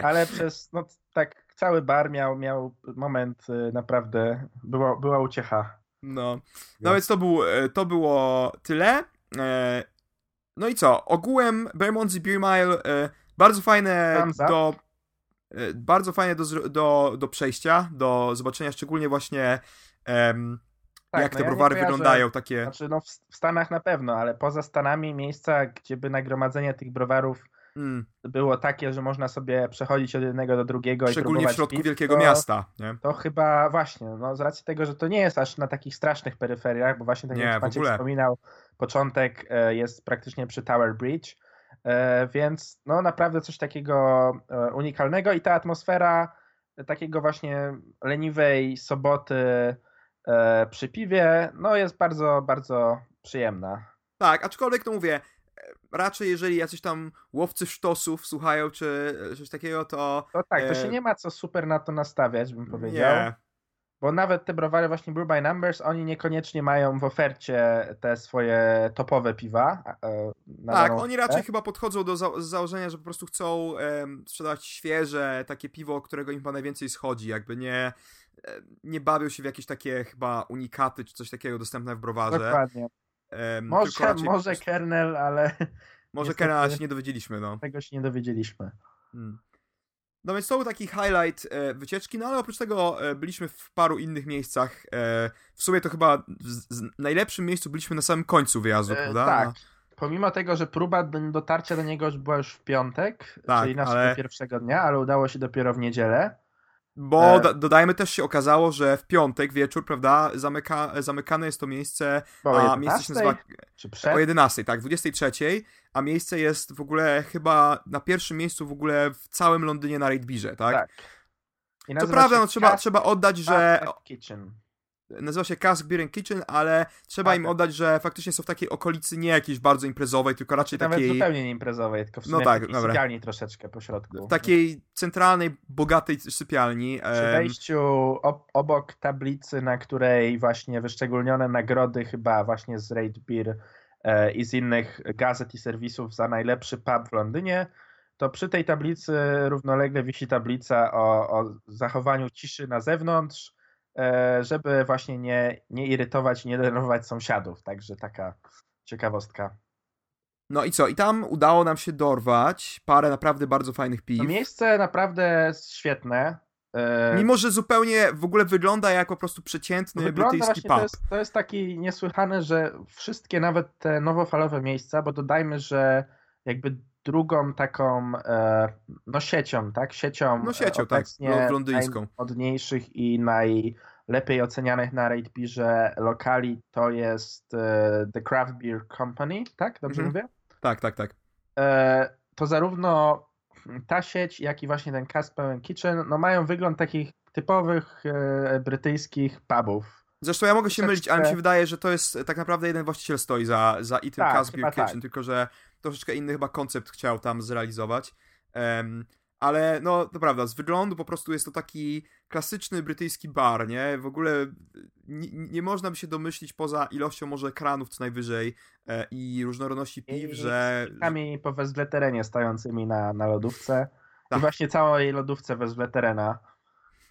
Ale przez, no tak, cały bar miał, miał moment y, naprawdę, było, była uciecha. No, no więc to, był, e, to było tyle. E, no i co? Ogółem Bermondsey Beer Mile bardzo fajne do. E, bardzo fajne do, do, do przejścia, do zobaczenia, szczególnie właśnie um, tak, jak no te ja browary wyglądają takie. Znaczy, no w, Stanach na pewno, ale poza Stanami miejsca, gdzie by nagromadzenie tych browarów mm. było takie, że można sobie przechodzić od jednego do drugiego Szczególnie i w środku piw, wielkiego to, miasta. Nie? To chyba właśnie, no z racji tego, że to nie jest aż na takich strasznych peryferiach, bo właśnie tak jak Maciek wspominał, początek e, jest praktycznie przy Tower Bridge, E, więc no naprawdę coś takiego e, unikalnego i ta atmosfera takiego właśnie leniwej soboty e, przy piwie, no jest bardzo, bardzo przyjemna. Tak, aczkolwiek to mówię, raczej jeżeli jacyś tam łowcy sztosów słuchają, czy coś takiego, to... To tak, to się nie ma co super na to nastawiać, bym powiedział. Nie, bo nawet te browary właśnie Brew by Numbers, oni niekoniecznie mają w ofercie te swoje topowe piwa. E, tak, oni raczej chyba podchodzą do za założenia, że po prostu chcą sprzedawać świeże takie piwo, którego im chyba najwięcej schodzi. Jakby nie, nie bawią się w jakieś takie chyba unikaty czy coś takiego dostępne w browarze. Dokładnie. może, raczej... może kernel, ale... Może kernel, ale się nie dowiedzieliśmy, no. Tego się nie dowiedzieliśmy. Hmm. No więc to był taki highlight e, wycieczki, no ale oprócz tego e, byliśmy w paru innych miejscach. E, w sumie to chyba w, najlepszym miejscu byliśmy na samym końcu wyjazdu, prawda? Tak. Pomimo tego, że próba dotarcia do niego była już w piątek, tak, czyli naszego ale... pierwszego dnia, ale udało się dopiero w niedzielę. Bo dodajmy też się okazało, że w piątek wieczór, prawda, zamyka, zamykane jest to miejsce, a miejsce się nazywa Czy przed? o 11, tak, 23, a miejsce jest w ogóle chyba na pierwszym miejscu w ogóle w całym Londynie na Raid Beerze, tak? Tak. Co prawda, no, trzeba, trzeba oddać, że... Kitchen nazywa się Cask Beer and Kitchen, ale trzeba tak. im oddać, że faktycznie są w takiej okolicy nie jakiejś bardzo imprezowej, tylko raczej Nawet takiej... zupełnie nie imprezowej, tylko w sumie no tak, takiej sypialni troszeczkę po środku. W takiej centralnej, bogatej sypialni. Przy wejściu ob obok tablicy, na której właśnie wyszczególnione nagrody chyba właśnie z Raid Beer i z innych gazet i serwisów za najlepszy pub w Londynie, to przy tej tablicy równolegle wisi tablica o, o zachowaniu ciszy na zewnątrz, E, żeby właśnie nie, nie irytować, nie denerwować sąsiadów. Także taka ciekawostka. No i co? I tam udało nam się dorwać parę naprawdę bardzo fajnych piw. To miejsce naprawdę świetne. E, Mimo, że zupełnie w ogóle wygląda jak po prostu przeciętny wygląda brytyjski pub. To jest, to jest taki niesłychany, że wszystkie nawet te nowofalowe miejsca, bo dodajmy, że jakby drugą taką e, no siecią, tak? Siecią, no siecią tak, no, londyńską. najmodniejszych i najlepiej ocenianych na RateBeerze lokali to jest e, The Craft Beer Company, tak? Dobrze mhm. mówię? Tak, tak, tak. To zarówno ta sieć, jak i właśnie ten Casper Kitchen, no mają wygląd takich typowych brytyjskich pubów Zresztą ja mogę się mylić, ale mi się wydaje, że to jest tak naprawdę jeden właściciel stoi za, za i tym tak, Casbeer Kitchen, tak. tylko że troszeczkę inny chyba koncept chciał tam zrealizować. Um, ale no, to prawda, z wyglądu po prostu jest to taki klasyczny brytyjski bar, nie? W ogóle nie, nie można by się domyślić poza ilością może ekranów co najwyżej e, i różnorodności piw, I, że... I po wezwleterenie stojącymi na, na lodówce. Tak. I właśnie całej lodówce wezwleterena,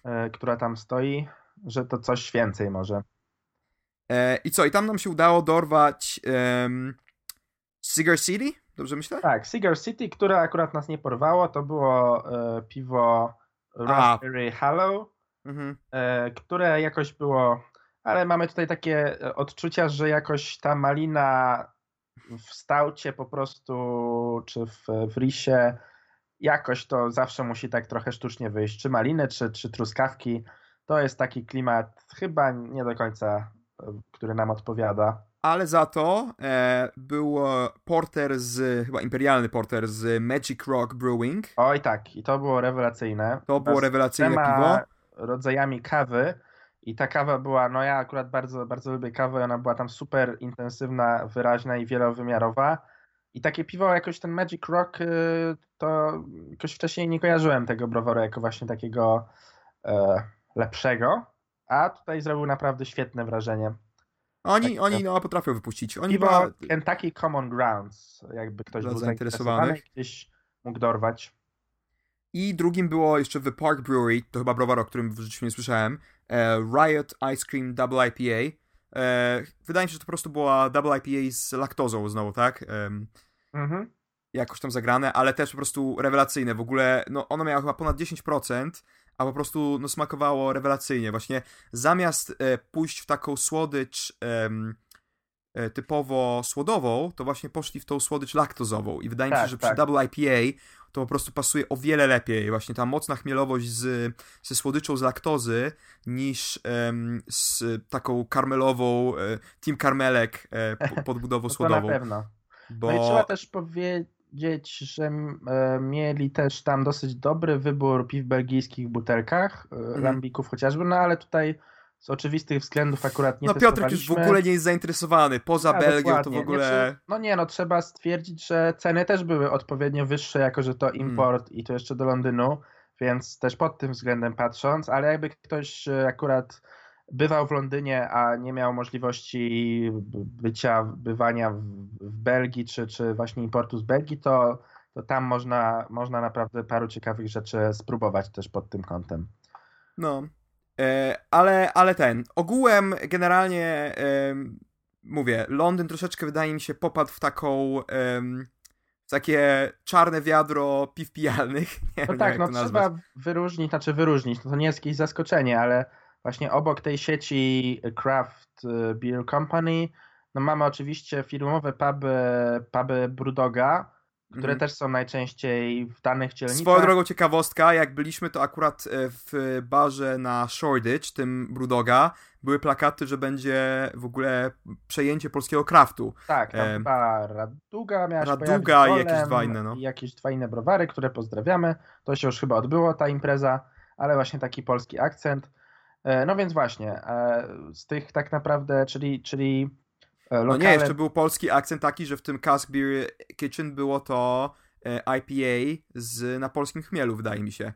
e, która tam stoi że to coś więcej może. E, I co, i tam nam się udało dorwać um, Cigar City? Dobrze myślę? Tak, Cigar City, które akurat nas nie porwało, to było e, piwo Raspberry. Hollow, mhm. e, które jakoś było, ale mamy tutaj takie e, odczucia, że jakoś ta malina w staucie po prostu, czy w, w risie, jakoś to zawsze musi tak trochę sztucznie wyjść, czy maliny, czy, czy truskawki to jest taki klimat chyba nie do końca, e, który nam odpowiada. Ale za to e, był porter z, chyba imperialny porter z Magic Rock Brewing. Oj tak, i to było rewelacyjne. To było rewelacyjne piwo. rodzajami kawy i ta kawa była, no ja akurat bardzo, bardzo lubię kawę, ona była tam super intensywna, wyraźna i wielowymiarowa. I takie piwo, jakoś ten Magic Rock, y, to jakoś wcześniej nie kojarzyłem tego browaru jako właśnie takiego e, lepszego, a tutaj zrobił naprawdę świetne wrażenie. Oni, tak, oni no, potrafią wypuścić. Oni chyba... Kentucky Common Grounds, jakby ktoś był zainteresowany, gdzieś mógł dorwać. I drugim było jeszcze The Park Brewery, to chyba browar, o którym w życiu nie słyszałem. E, Riot Ice Cream Double IPA. E, wydaje mi się, że to po prostu była Double IPA z laktozą znowu, tak? Mhm. Jakoś tam zagrane, ale też po prostu rewelacyjne. W ogóle, no ono miało chyba ponad 10%, a po prostu no, smakowało rewelacyjnie. Właśnie zamiast e, pójść w taką słodycz e, typowo słodową, to właśnie poszli w tą słodycz laktozową. I wydaje tak, mi się, tak, że tak. przy Double IPA to po prostu pasuje o wiele lepiej. Właśnie ta mocna chmielowość z, ze słodyczą z laktozy niż um, z taką karmelową, e, Team Karmelek e, podbudową słodową. To na pewno. Bo... No i trzeba też powiedzieć, że e, mieli też tam dosyć dobry wybór piw belgijskich w butelkach, mm. lambików chociażby, no ale tutaj z oczywistych względów akurat nie No Piotrek już w ogóle nie jest zainteresowany. Poza ja, Belgią dokładnie. to w ogóle... Znaczy, no nie, no trzeba stwierdzić, że ceny też były odpowiednio wyższe, jako że to hmm. import i to jeszcze do Londynu, więc też pod tym względem patrząc, ale jakby ktoś e, akurat bywał w Londynie, a nie miał możliwości bycia, bywania w, w Belgii, czy, czy właśnie importu z Belgii, to, to tam można, można naprawdę paru ciekawych rzeczy spróbować też pod tym kątem. No, E, ale, ale ten, ogółem generalnie mówię, Londyn troszeczkę wydaje mi się popadł w taką w takie czarne wiadro piw pijalnych. Nie no tak, no trzeba wyróżnić, znaczy wyróżnić, to nie jest jakieś zaskoczenie, ale właśnie obok tej sieci Craft y, Beer Company no mamy oczywiście firmowe puby, puby Brudoga, które mm. też są najczęściej w danych cielnicach. Swoją drogą ciekawostka, jak byliśmy to akurat e, w barze na Shoreditch, tym Brudoga, były plakaty, że będzie w ogóle przejęcie polskiego kraftu. Tak, tam e... chyba Raduga miała Raduga i jakieś dwa inne, no. I jakieś dwa inne browary, które pozdrawiamy. To się już chyba odbyło, ta impreza, ale właśnie taki polski akcent. E, no więc właśnie, e, z tych tak naprawdę, czyli, czyli Lokale... No nie, jeszcze był polski akcent taki, że w tym Cask Beer Kitchen było to e, IPA z, na polskim chmielu, wydaje mi się.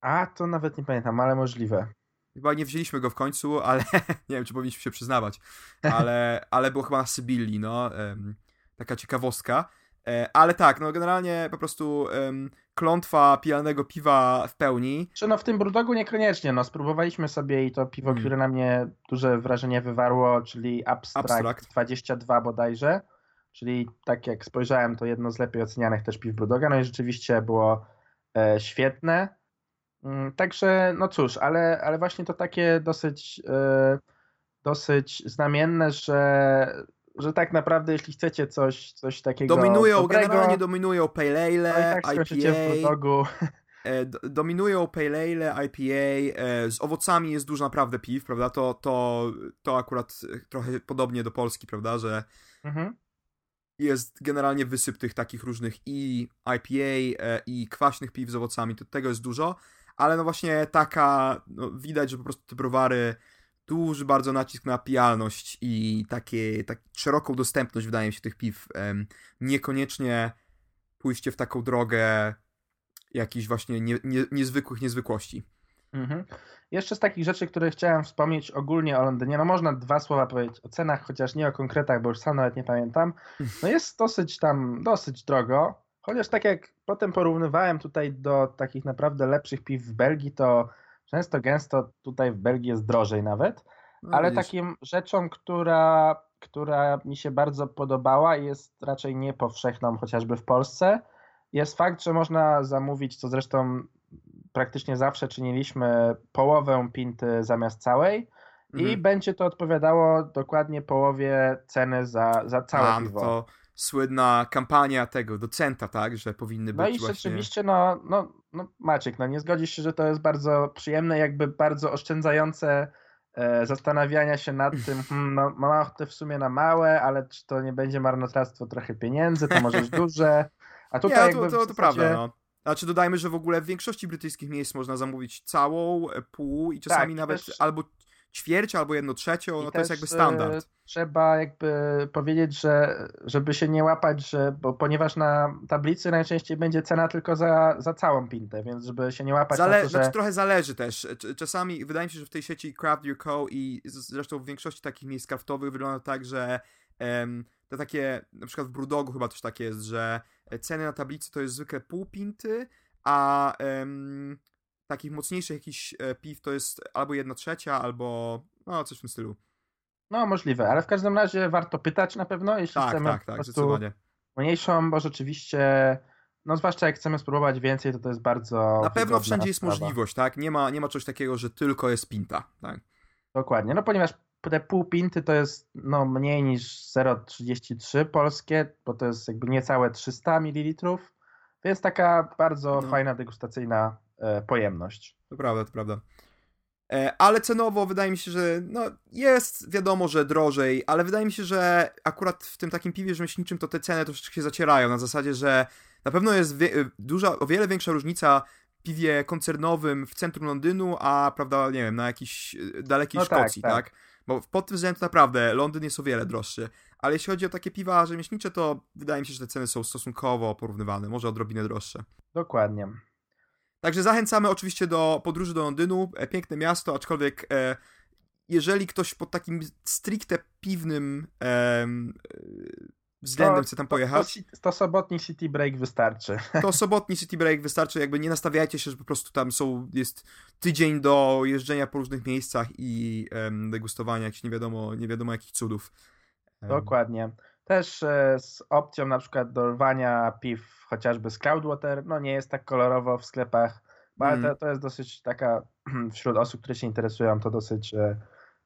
A, to nawet nie pamiętam, ale możliwe. Chyba nie wzięliśmy go w końcu, ale nie wiem, czy powinniśmy się przyznawać. Ale, ale było chyba na Sybilii, no. taka ciekawostka. E, ale tak, no generalnie po prostu um, klątwa pijanego piwa w pełni. Czy no w tym Brudogu niekoniecznie, no spróbowaliśmy sobie i to piwo, hmm. które na mnie duże wrażenie wywarło, czyli Abstract, Abstract 22 bodajże, czyli tak jak spojrzałem, to jedno z lepiej ocenianych też piw Brudoga, no i rzeczywiście było e, świetne. Mm, także, no cóż, ale, ale właśnie to takie dosyć, e, dosyć znamienne, że że tak naprawdę jeśli chcecie coś, coś takiego Dominują, dobrego, generalnie dominują Pale Ale, no tak IPA. E, dominują Pale Ale, IPA, e, z owocami jest dużo naprawdę piw, prawda? To, to, to akurat trochę podobnie do Polski, prawda? Że mhm. jest generalnie wysyp tych takich różnych i IPA, e, i kwaśnych piw z owocami, to tego jest dużo, ale no właśnie taka, no widać, że po prostu te browary duży bardzo nacisk na pijalność i takie, tak szeroką dostępność, wydaje mi się, tych piw. Niekoniecznie pójście w taką drogę jakichś właśnie nie, nie, niezwykłych niezwykłości. Mhm. Jeszcze z takich rzeczy, które chciałem wspomnieć ogólnie o Londynie, no można dwa słowa powiedzieć o cenach, chociaż nie o konkretach, bo już sam nawet nie pamiętam. No jest dosyć tam, dosyć drogo, chociaż tak jak potem porównywałem tutaj do takich naprawdę lepszych piw w Belgii, to Często, gęsto tutaj w Belgii jest drożej nawet, no, ale widzisz. takim rzeczą, która, która mi się bardzo podobała i jest raczej niepowszechną chociażby w Polsce, jest fakt, że można zamówić, co zresztą praktycznie zawsze czyniliśmy, połowę pinty zamiast całej mhm. i będzie to odpowiadało dokładnie połowie ceny za, za całe A, piwo. To słynna kampania tego docenta, tak, że powinny być No i właśnie... rzeczywiście, no, no, no Maciek, no nie zgodzisz się, że to jest bardzo przyjemne, jakby bardzo oszczędzające e, zastanawiania się nad tym, hmm, no, mam ochotę w sumie na małe, ale czy to nie będzie marnotrawstwo trochę pieniędzy, to możesz duże. A tutaj nie, jakby to, to, to zasadzie... prawda, no. Znaczy dodajmy, że w ogóle w większości brytyjskich miejsc można zamówić całą, e, pół i czasami Tak, nawet też- albo ćwierć, albo jedno trzecią, I no to jest jakby standard. e, Trzeba jakby powiedzieć, że żeby się nie łapać, że, bo ponieważ na tablicy najczęściej będzie cena tylko za, za całą pintę, więc żeby się nie łapać Zale- na to, że... Znaczy trochę zależy też. Cz- Czasami wydaje mi się, że w tej sieci Craft Your Co i zresztą w większości takich miejsc craftowych wygląda tak, że em, te takie, na przykład w Brudogu chyba też tak jest, że ceny na tablicy to jest zwykle pół pinty, a em, takich mocniejszych jakichś e, piw to jest albo jedna trzecia, albo no coś w tym stylu. No możliwe, ale w każdym razie warto pytać na pewno, jeśli Tak, chcemy tak, tak, zdecydowanie. mniejszą, bo rzeczywiście, no zwłaszcza jak chcemy spróbować więcej, to to jest bardzo Na pewno wszędzie jest sprawa. możliwość, tak? Nie ma, nie ma czegoś takiego, że tylko jest pinta, tak? Dokładnie, no ponieważ te pół pinty to jest no mniej niż 0,33 polskie, bo to jest jakby niecałe 300 ml, więc taka bardzo No. fajna degustacyjna pojemność. To prawda, to prawda. E, ale cenowo wydaje mi się, że no jest wiadomo, że drożej, ale wydaje mi się, że akurat w tym takim piwie rzemieślniczym to te ceny troszeczkę się zacierają, na zasadzie, że na pewno jest wie, duża, o wiele większa różnica w piwie koncernowym w centrum Londynu, a prawda, nie wiem, na jakiejś e, dalekiej No tak, Szkocji, tak, tak. Bo pod tym względem naprawdę Londyn jest o wiele droższy. Ale jeśli chodzi o takie piwa rzemieślnicze, to wydaje mi się, że te ceny są stosunkowo porównywane, może odrobinę droższe. Dokładnie. Także zachęcamy oczywiście do podróży do Londynu. E, Piękne miasto, aczkolwiek e, jeżeli ktoś pod takim stricte piwnym e, względem chce tam To, pojechać, to, to sobotni city break wystarczy. to sobotni city break wystarczy, jakby nie nastawiajcie się, że po prostu tam są, jest tydzień do jeżdżenia po różnych miejscach i degustowania jakichś nie wiadomo, nie wiadomo jakich cudów. Dokładnie. Też e, z opcją na przykład do rwania piw chociażby z Cloudwater, no nie jest tak kolorowo w sklepach, bo ale Mm. to, to jest dosyć taka, wśród osób, które się interesują, to dosyć e,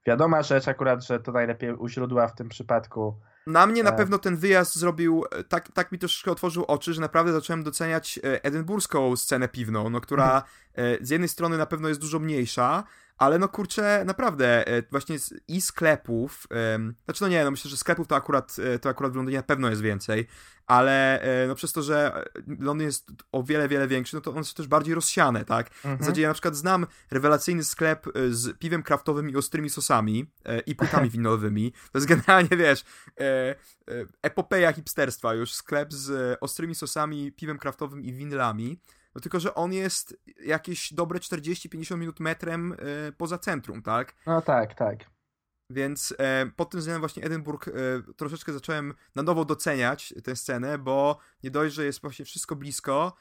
wiadoma rzecz akurat, że to najlepiej u źródła w tym przypadku. Na mnie na E. pewno ten wyjazd zrobił, tak, tak mi troszeczkę otworzył oczy, że naprawdę zacząłem doceniać edynburską scenę piwną, no, która e, z jednej strony na pewno jest dużo mniejsza, ale no kurczę, naprawdę, e, właśnie z, i sklepów, em, znaczy no nie, no myślę, że sklepów to akurat, e, to akurat w Londynie na pewno jest więcej, ale e, no przez to, że Londyn jest o wiele, wiele większy, no to one są też bardziej rozsiane, tak? W Mhm. zasadzie ja na przykład znam rewelacyjny sklep z piwem kraftowym i ostrymi sosami i płytami winowymi. To jest generalnie, wiesz, epopeja hipsterstwa już. Sklep z ostrymi sosami, piwem kraftowym i winylami. No tylko, że on jest jakieś dobre 40-50 minut metrem e, poza centrum, tak? No tak, tak. Więc e, pod tym względem właśnie Edynburg e, troszeczkę zacząłem na nowo doceniać tę scenę, bo nie dość, że jest właśnie wszystko blisko,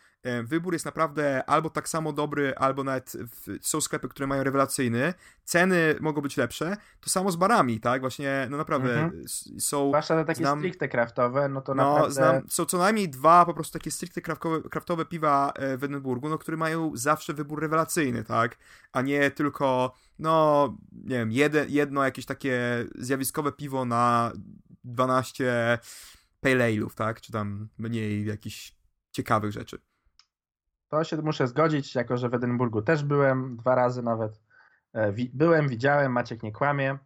wybór jest naprawdę albo tak samo dobry, albo nawet w, są sklepy, które mają rewelacyjny, ceny mogą być lepsze, to samo z barami, tak? Właśnie, no naprawdę Mhm. są... Zwłaszcza te takie znam- stricte kraftowe, no to No, naprawdę... znam, są co najmniej dwa po prostu takie stricte kraftowe, kraftowe piwa e, w Edynburgu, no, które mają zawsze wybór rewelacyjny, tak? A nie tylko, no, nie wiem, jedno jakieś takie zjawiskowe piwo na 12 pale ale'ów, tak? Czy tam mniej jakichś ciekawych rzeczy. To się muszę zgodzić, jako że w Edynburgu też byłem dwa razy nawet. E, byłem, widziałem, Maciek nie kłamie.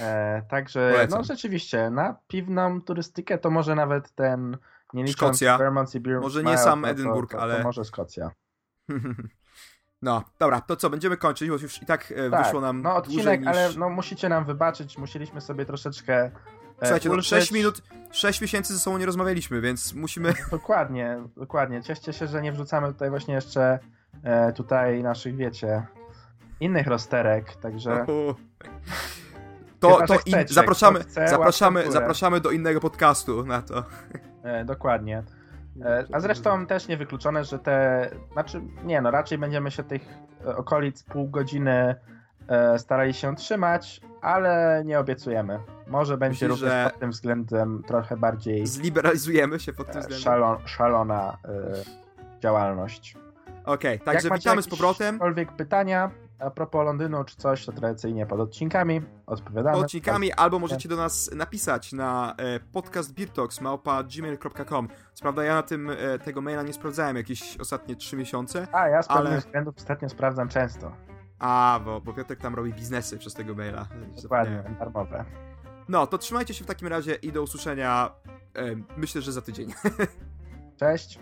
E, także Polecam. no rzeczywiście, na piwną turystykę to może nawet ten, nie licząc Szkocja. Vermont i Beer Może nie sam to, Edynburg, to, to, ale- To może Szkocja. No, dobra, to co, będziemy kończyć, bo już i tak, e, Tak, wyszło nam no odcinek, niż... ale no musicie nam wybaczyć, musieliśmy sobie troszeczkę Słuchajcie, no, ulżyć. 6 minut, 6 miesięcy ze sobą nie rozmawialiśmy, więc musimy... Dokładnie, dokładnie. Cieszcie się, że nie wrzucamy tutaj właśnie jeszcze e, tutaj naszych, wiecie, innych rozterek, że To, Chyba, to in, zapraszamy, chce, zapraszamy, zapraszamy do innego podcastu na to. E, dokładnie. E, a zresztą też niewykluczone, że te. Znaczy, nie, no raczej będziemy się tych e, okolic pół godziny e, starali się trzymać, ale nie obiecujemy. Może będzie Myślisz, również pod tym względem trochę bardziej Zliberalizujemy się pod tym e, względem. szalon, szalona e, działalność. Okej, Jak także witamy z powrotem. Jakiekolwiek pytania a propos Londynu czy coś, to tradycyjnie pod odcinkami odpowiadamy. odcinkami, albo możecie do nas napisać na e, podcastbeertalks.gmail.com Co prawda ja na tym e, tego maila nie sprawdzałem jakieś ostatnie 3 miesiące, A ja z pewnych ale- względów ostatnio sprawdzam często. A, bo, bo Piotrek tam robi biznesy przez tego maila. Dokładnie, darmowe. No, to trzymajcie się w takim razie i do usłyszenia. Myślę, że za tydzień. Cześć.